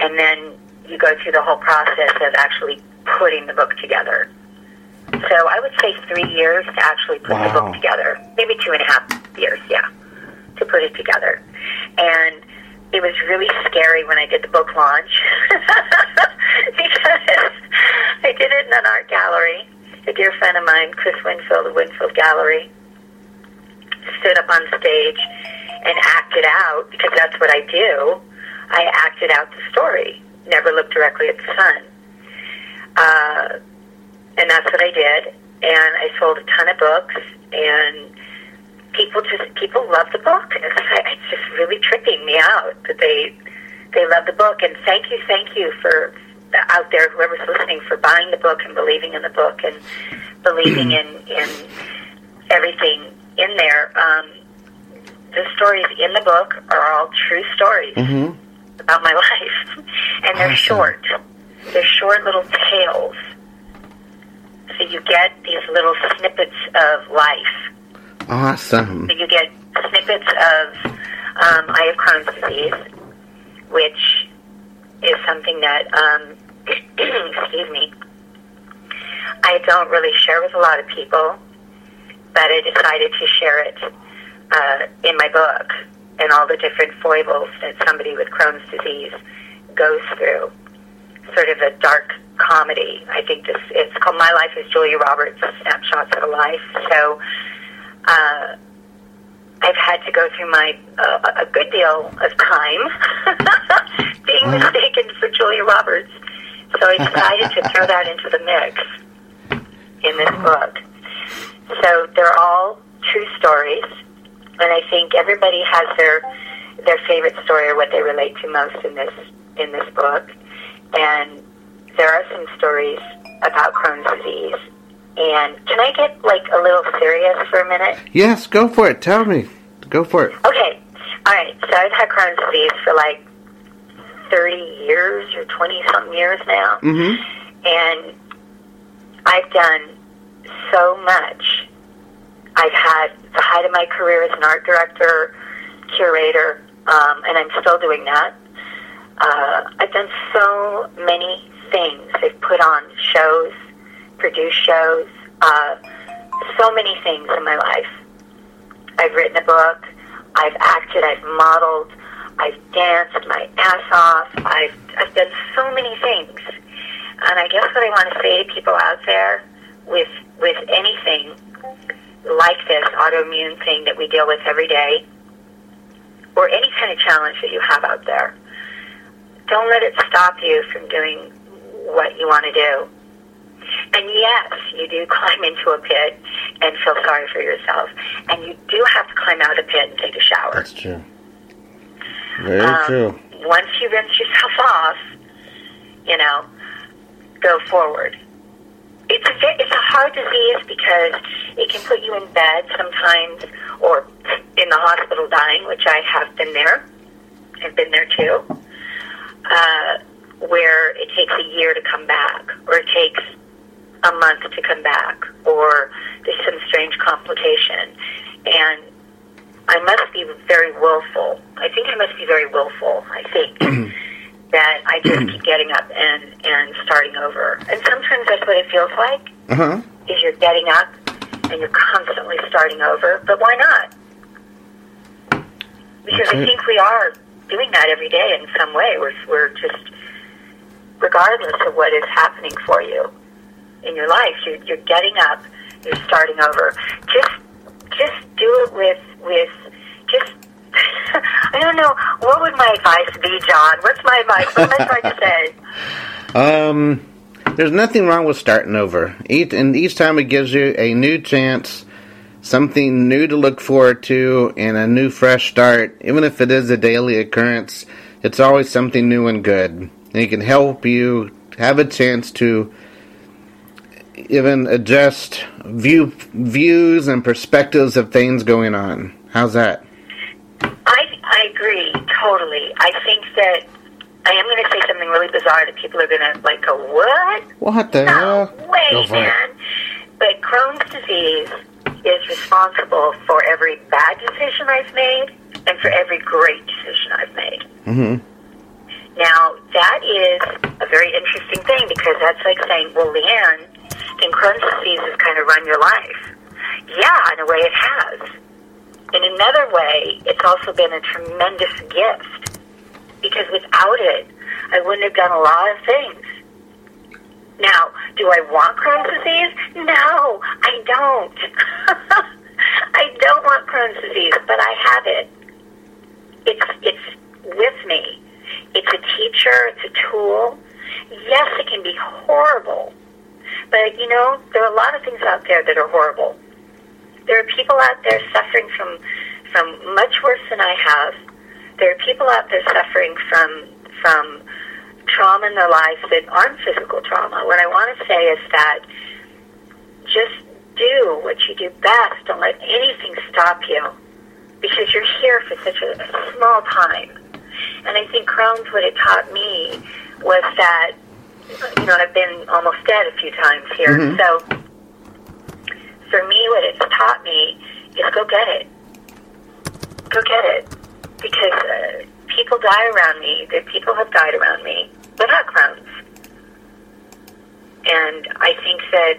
And then you go through the whole process of actually putting the book together. So I would say three years to actually put the book together. Maybe two and a half years, yeah, to put it together. And it was really scary when I did the book launch because I did it in an art gallery. A dear friend of mine, Chris Winfield of Winfield Gallery, stood up on stage and acted out because that's what I do. I acted out the story, never looked directly at the sun. Uh, and that's what I did. And I sold a ton of books, and people just people love the book. It's, it's just really tripping me out that they they love the book. And thank you, thank you for out there, whoever's listening, for buying the book and believing in the book and believing in in everything in there. Um, the stories in the book are all true stories Mm-hmm. about my life, and they're Awesome. short. They're short little tales. So you get these little snippets of life. Awesome. So you get snippets of um, I have Crohn's disease, which is something that, um, excuse me, I don't really share with a lot of people, but I decided to share it uh, in my book and all the different foibles that somebody with Crohn's disease goes through. Sort of a dark comedy. I think this it's called My Life as Julia Roberts: Snapshots of a Life. So. Uh, I've had to go through my uh, a good deal of time being mistaken for Julia Roberts. So I decided to throw that into the mix in this book. So they're all true stories, and I think everybody has their their favorite story or what they relate to most in this in this book. And there are some stories about Crohn's disease. And can I get like a little serious for a minute? Yes, go for it. Tell me. Go for it. Okay. All right. So I've had Crohn's disease for like 30 years or 20 something years now. Mm-hmm. And I've done so much. I've had the height of my career as an art director, curator, um, and I'm still doing that. Uh, I've done so many things. I've put on shows, produced shows, uh, so many things in my life. I've written a book. I've acted. I've modeled. I've danced my ass off. I've I've done so many things. And I guess what I want to say to people out there with with anything like this autoimmune thing that we deal with every day, or any kind of challenge that you have out there, don't let it stop you from doing what you want to do. And yes, you do climb into a pit and feel sorry for yourself. And you do have to climb out of the pit and take a shower. That's true. Very Um, true. Once you rinse yourself off, you know, go forward. It's a it's a hard disease because it can put you in bed sometimes, or in the hospital dying, which I have been there. I've been there too. Uh, where it takes a year to come back, or it takes a month to come back, or there's some strange complication, and I must be very willful. I think I must be very willful. I think that I just keep getting up and and starting over. And sometimes that's what it feels like. Uh huh. Is you're getting up and you're constantly starting over. But why not? Because That's I think we are doing that every day in some way. We're we're just regardless of what is happening for you in your life, you're, you're getting up, you're starting over. Just just do it with with just I don't know what would my advice be, John. What's my advice? What am I trying to say? Um, there's nothing wrong with starting over. Each and each time it gives you a new chance, something new to look forward to, and a new fresh start. Even if it is a daily occurrence, it's always something new and good. And it can help you have a chance to even adjust view views and perspectives of things going on. How's that? I I agree totally. I think that I am going to say something really bizarre that people are going to like go, "What? What the No hell? way, Go for it. But Crohn's disease is responsible for every bad decision I've made and for every great decision I've made. Mm-hmm. Now, that is a very interesting thing because that's like saying, well, Liane, can Crohn's disease has kind of run your life? Yeah, in a way it has. In another way, it's also been a tremendous gift because without it, I wouldn't have done a lot of things. Now, do I want Crohn's disease? No, I don't. I don't want Crohn's disease, but I have it. It's it's with me. It's a teacher. It's a tool. Yes, it can be horrible, but you know there are a lot of things out there that are horrible. There are people out there suffering from from much worse than I have. There are people out there suffering from from trauma in their lives that aren't physical trauma. What I want to say is that just do what you do best. Don't let anything stop you because you're here for such a, a small time. And I think Crohn's, what it taught me was that, you know, I've been almost dead a few times here. Mhm. So for me, what it's taught me is go get it. go get it. Because uh, people die around me. The people have died around me without Crohn's. And I think that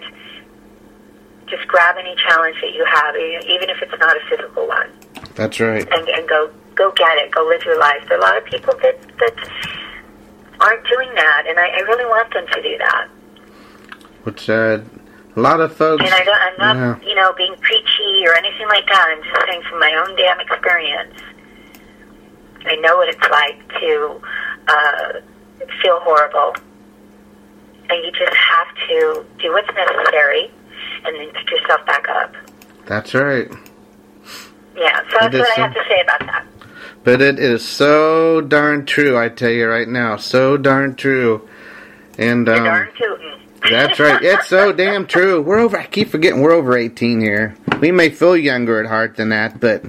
just grab any challenge that you have, even if it's not a physical one, That's right. and, and go go get it. Go live your life. There are a lot of people that that aren't doing that, and I, I really want them to do that. What's uh, a lot of folks. And I don't, I'm not, yeah. you know, being preachy or anything like that. I'm just saying from my own damn experience. I know what it's like to uh, feel horrible. And you just have to do what's necessary and then pick yourself back up. That's right. Yeah, so that's what I have to say about that. But it is so darn true, I tell you right now. So darn true. And um, darn tootin'. That's right. It's so damn true. We're over. I keep forgetting we're over 18 here. We may feel younger at heart than that, but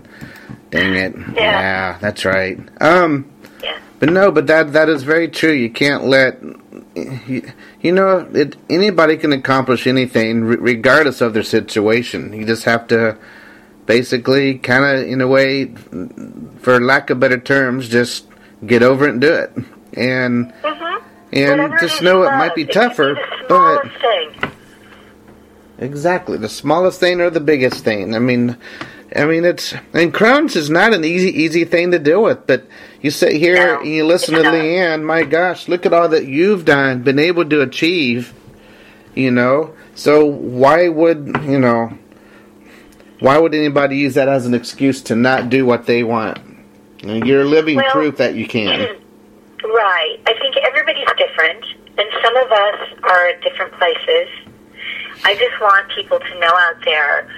dang it. Yeah, that's right. Um, Yeah. but no, but that that is very true. You can't let you, you know it, anybody can accomplish anything re- regardless of their situation. You just have to basically kind of in a way for lack of better terms just get over it and do it. And Mm-hmm. And just it know it might be tougher, the but thing. Exactly, the smallest thing or the biggest thing. I mean, I mean it's and Crohn's is not an easy easy thing to deal with. But you sit here No, and you listen to not. Liane. My gosh, look at all that you've done, been able to achieve. You know, so why would you know? Why would anybody use that as an excuse to not do what they want? And you're living Well- proof that you can. Right. I think everybody's different, and some of us are at different places. I just want people to know out there,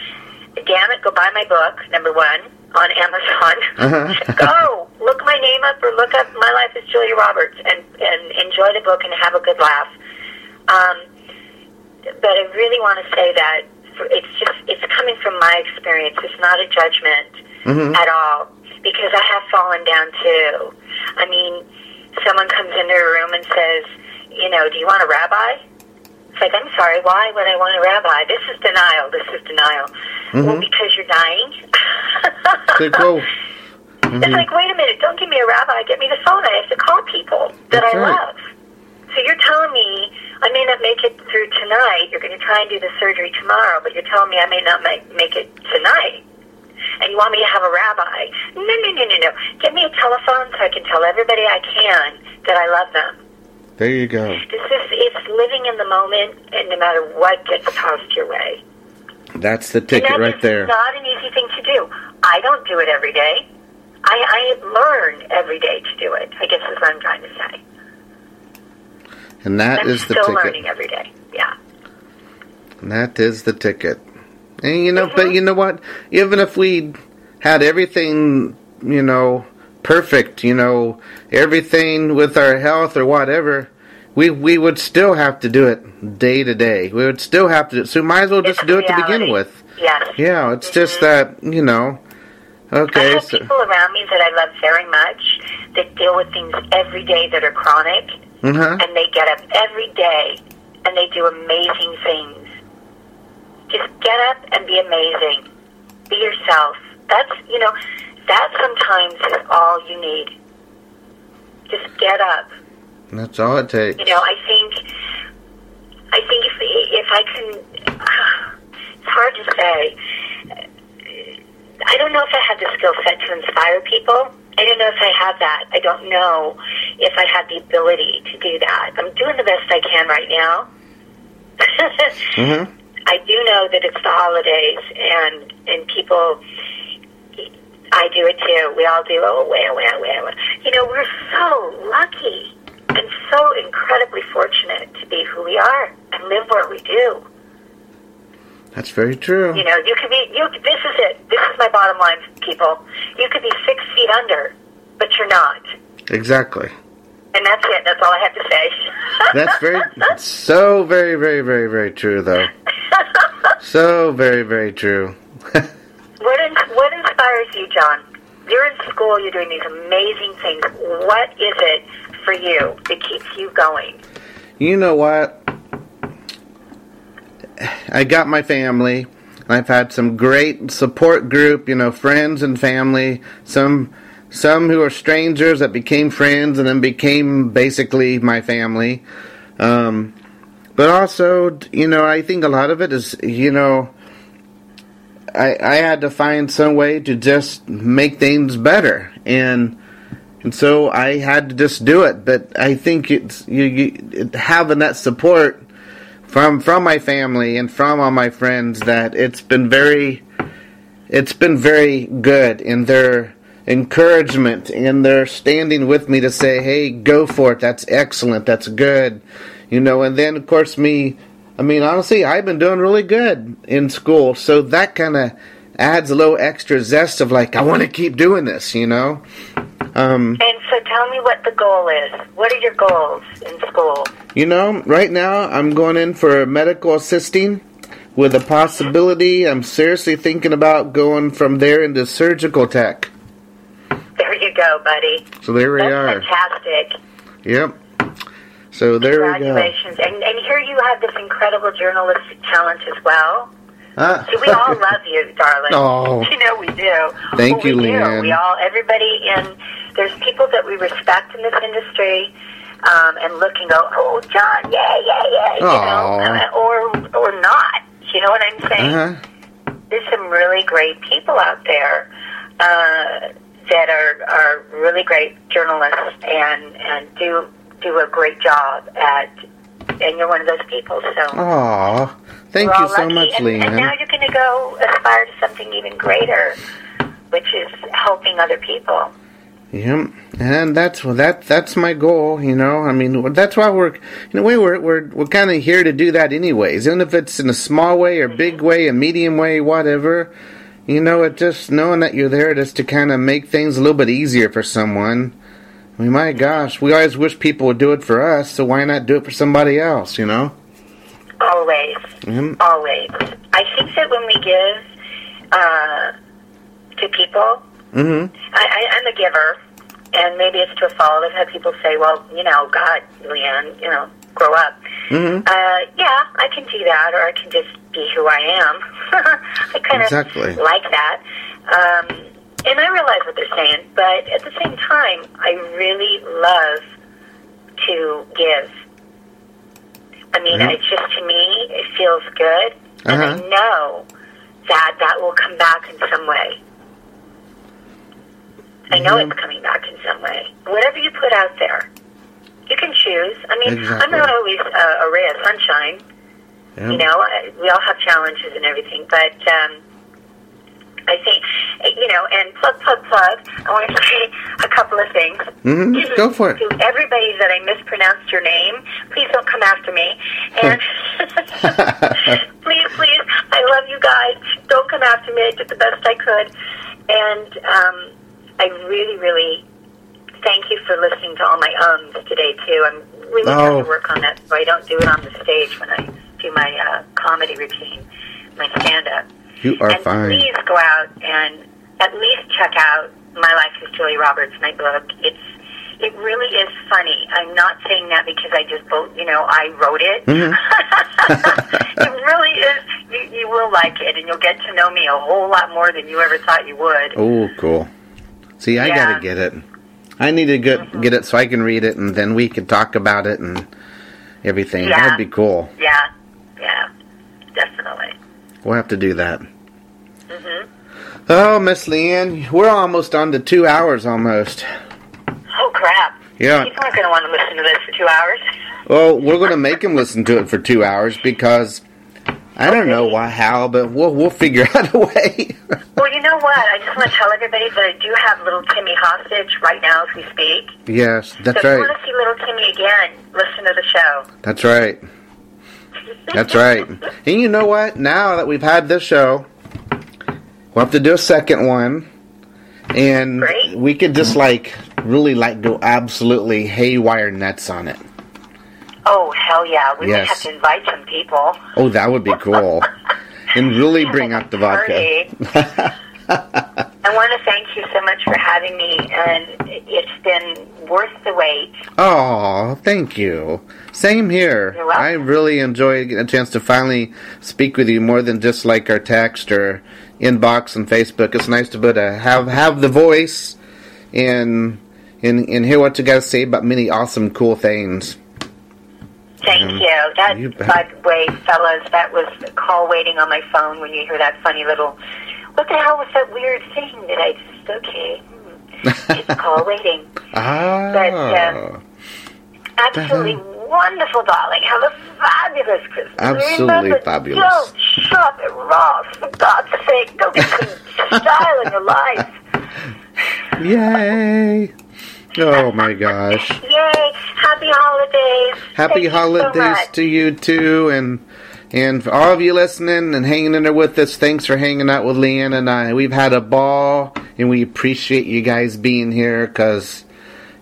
damn it, go buy my book, number one, on Amazon. Uh-huh. go, look my name up or look up My Life as Julia Roberts and, and enjoy the book and have a good laugh. Um, but I really want to say that for- it's just, it's coming from my experience. It's not a judgment Mhm. at all because I have fallen down too. I mean, someone comes into a room and says, you know, do you want a rabbi? It's like, I'm sorry, why would I want a rabbi? This is denial. This is denial. Well, Mhm. because you're dying. Like, well, It's like, wait a minute, don't give me a rabbi, get me the phone. I have to call people that That's I right. love. So you're telling me I may not make it through tonight. You're going to try and do the surgery tomorrow, but you're telling me I may not make, make it tonight. And you want me to have a rabbi? No, no, no. Get me a telephone so I can tell everybody I can that I love them. there you go. This is it's living in the moment, and no matter what gets tossed your way. That's the ticket that right there. not an easy thing to do. I don't do it every day. I, I learn every day to do it. I guess is what I'm trying to say. And that I'm is the still ticket. learning every day. Yeah. And that is the ticket. And you know, Mm-hmm. but you know what? Even if we had everything, you know, perfect, you know, everything with our health or whatever, we we would still have to do it day to day. We would still have to. So might as well just It's do it to begin with. Yes. Yeah, it's just Mhm. that you know. Okay. I have so people around me that I love very much that deal with things every day that are chronic, uh-huh. and they get up every day and they do amazing things. Just get up and be amazing. Be yourself. That's, you know, that sometimes is all you need. Just get up. that's all it takes. You know, I think, I think if if I can, it's hard to say. I don't know if I have the skill set to inspire people. I don't know if I have that. I don't know if I have the ability to do that. I'm doing the best I can right now. Mhm. I do know that it's the holidays and and people. I do it too. We all do. Oh, where, where, where? where. You know, we're so lucky and so incredibly fortunate to be who we are and live what we do. That's very true. You know, you could be. You. This is it. This is my bottom line, people. You could be six feet under, but you're not. Exactly. And that's it. That's all I have to say. That's very so very very very very true though. So very very true. What in, what inspires you, John? You're in school. You're doing these amazing things. What is it for you that keeps you going? You know what? I got my family. I've had some great support group, you know, friends and family. Some some who are strangers that became friends and then became basically my family. Um, but also, you know, I think a lot of it is, you know, I I had to find some way to just make things better and. And so I had to just do it, but I think it's you, you having that support from from my family and from all my friends that it's been very it's been very good in their encouragement and their standing with me to say, "Hey, go for it. That's excellent. That's good." You know, and then of course me I mean, honestly, I've been doing really good in school, so that kind of adds a little extra zest of like, I want to keep doing this, you know? Um, And so tell me what the goal is. What are your goals in school? You know, right now I'm going in for medical assisting with a possibility. I'm seriously thinking about going from there into surgical tech. There you go, buddy. So there we That's are. fantastic. Yep. So there we go. Congratulations. And, and here you have this incredible journalistic talent as well. Ah. See, we all love you, darling. Oh. You know we do. Thank Well, you, we do. Liane. We all, everybody in, there's people that we respect in this industry um, and look and go, oh, John, yeah, yeah, yeah, you Aw. know, or, or not. You know what I'm saying? Uh-huh. there's some really great people out there uh, that are are really great journalists and and do do a great job at. And you're one of those people, so Aw. Thank you so lucky. much, and, And now you're going to go aspire to something even greater, which is helping other people. Yep. And that's that that's my goal, you know. I mean, that's why we're in a way we're we're we're kind of here to do that anyways. Even if it's in a small way or big mm-hmm. way, a medium way, whatever. You know, it just knowing that you're there just to kind of make things a little bit easier for someone. I mean, my gosh, we always wish people would do it for us, so why not do it for somebody else, you know? Always, Mhm. always. I think that when we give uh, to people, Mm-hmm. I, I, I'm a giver, and maybe it's to a fault. I've had people say, "Well, you know, God, Liane, you know, grow up." Mm-hmm. Uh, yeah, I can do that, or I can just be who I am. I kind of Exactly. like that, um, and I realize what they're saying, but at the same time, I really love to give. I mean, Mhm. it's just to me, it feels good, and I Uh-huh. know that that will come back in some way. I know it's coming back in some way. Whatever you put out there, you can choose. I mean, I'm not always uh, a ray of sunshine. Yep. You know, I, we all have challenges and everything, but um, I think, you know, and plug, plug, plug. I want to say a couple of things. Mhm. Go for it. To everybody that I mispronounced your name, please don't come after me. And please, please, I love you guys. Don't come after me. I did the best I could. And um, I really, really thank you for listening to all my ums today, too. I'm really trying Oh. to work on that so I don't do it on the stage when I do my uh, comedy routine, my stand-up. You are and fine. please go out and at least check out My Life is Julie Roberts, my book. It's it really is funny. I'm not saying that because I just wrote, you know, I wrote it. Mhm. it really is. You, you will like it, and you'll get to know me a whole lot more than you ever thought you would. Oh, cool. See, I Yeah. gotta get it. I need to get get it so I can read it, and then we can talk about it and everything. Yeah. That'd be cool. Yeah, yeah, definitely. We'll have to do that. Hmm Oh, Miss Liane, we're almost on to two hours almost. Oh crap! Yeah. People aren't going to want to listen to this for two hours. Well, we're gonna make him listen to it for two hours because I don't know why, how, but we'll we'll figure out a way. Well, you know what? I just want to tell everybody that I do have little Timmy hostage right now as we speak. yes, that's so if you want to see little Timmy again, listen to the show. That's right. That's right. And you know what? Now that we've had this show, we'll have to do a second one. And Great. we could just like really like go absolutely haywire nuts on it. Oh, hell yeah. We Yes. might have to invite some people. Oh, that would be cool. and really bring out the vodka. I want to thank you so much for having me, and it's been worth the wait. Oh, thank you. Same here. You're. I really enjoy getting a chance to finally speak with you more than just like our text or inbox and Facebook. It's nice to be able to have have the voice and and and hear what you guys say about many awesome, cool things. Thank Um, you. That, you by the way, fellas, that was call waiting on my phone when you hear that funny little. What the hell was that weird thing that I just okay? hmm, It's call waiting. Ah. But, uh, Absolutely wonderful, darling. Have a fabulous Christmas. Absolutely Remember, fabulous. Don't shop at Ross, for God's sake. Go get style in your life. Yay! Oh my gosh. Yay! Happy holidays. Happy Thank you so holidays to you too, and and for all of you listening and hanging in there with us. Thanks for hanging out with Liane and I. We've had a ball, and we appreciate you guys being here because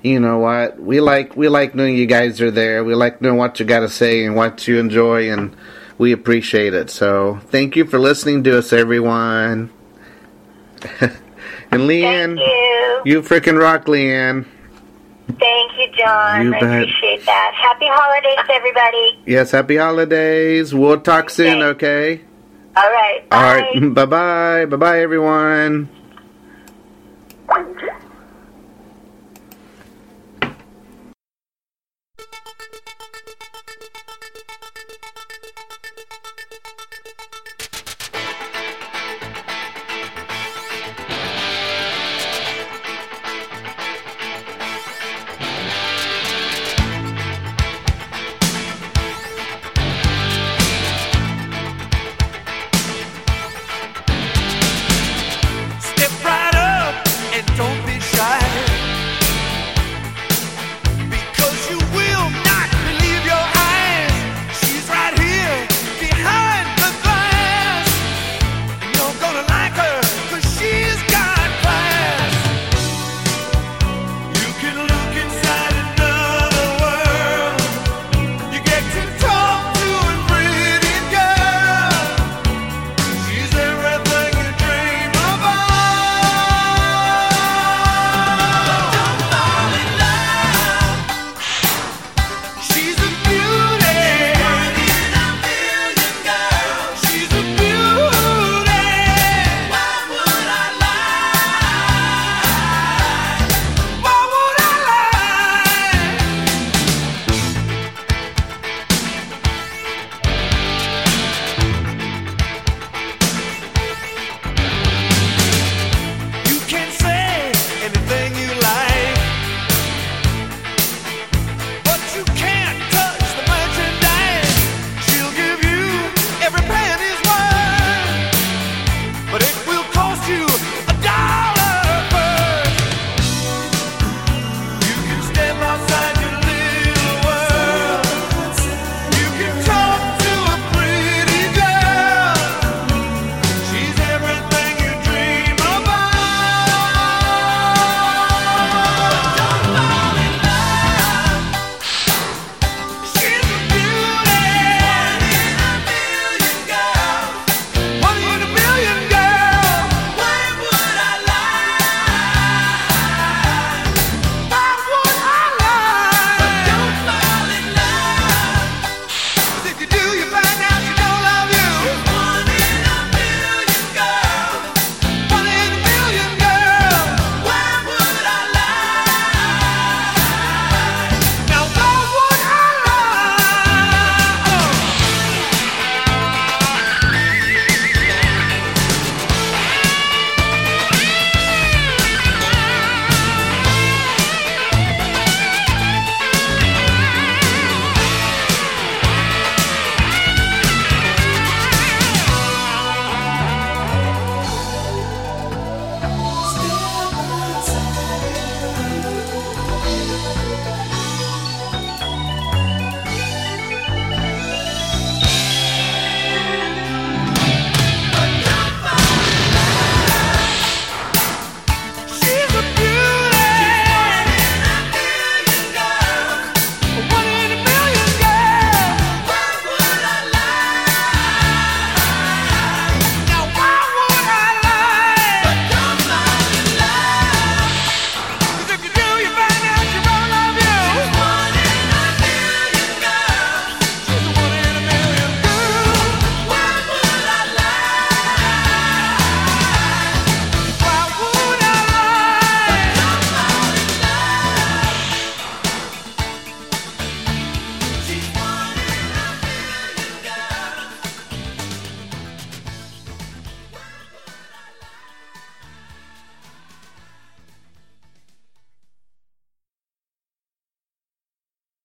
you know what we like. We like knowing you guys are there. We like knowing what you got to say and what you enjoy, and we appreciate it. So thank you for listening to us, everyone. and Liane, Thank you. you freaking rock, Liane. Thank you, John. You I bet. appreciate that. Happy holidays, to everybody. Yes, happy holidays. We'll talk soon, okay? All right. Bye. All right. Bye bye. Bye bye, everyone.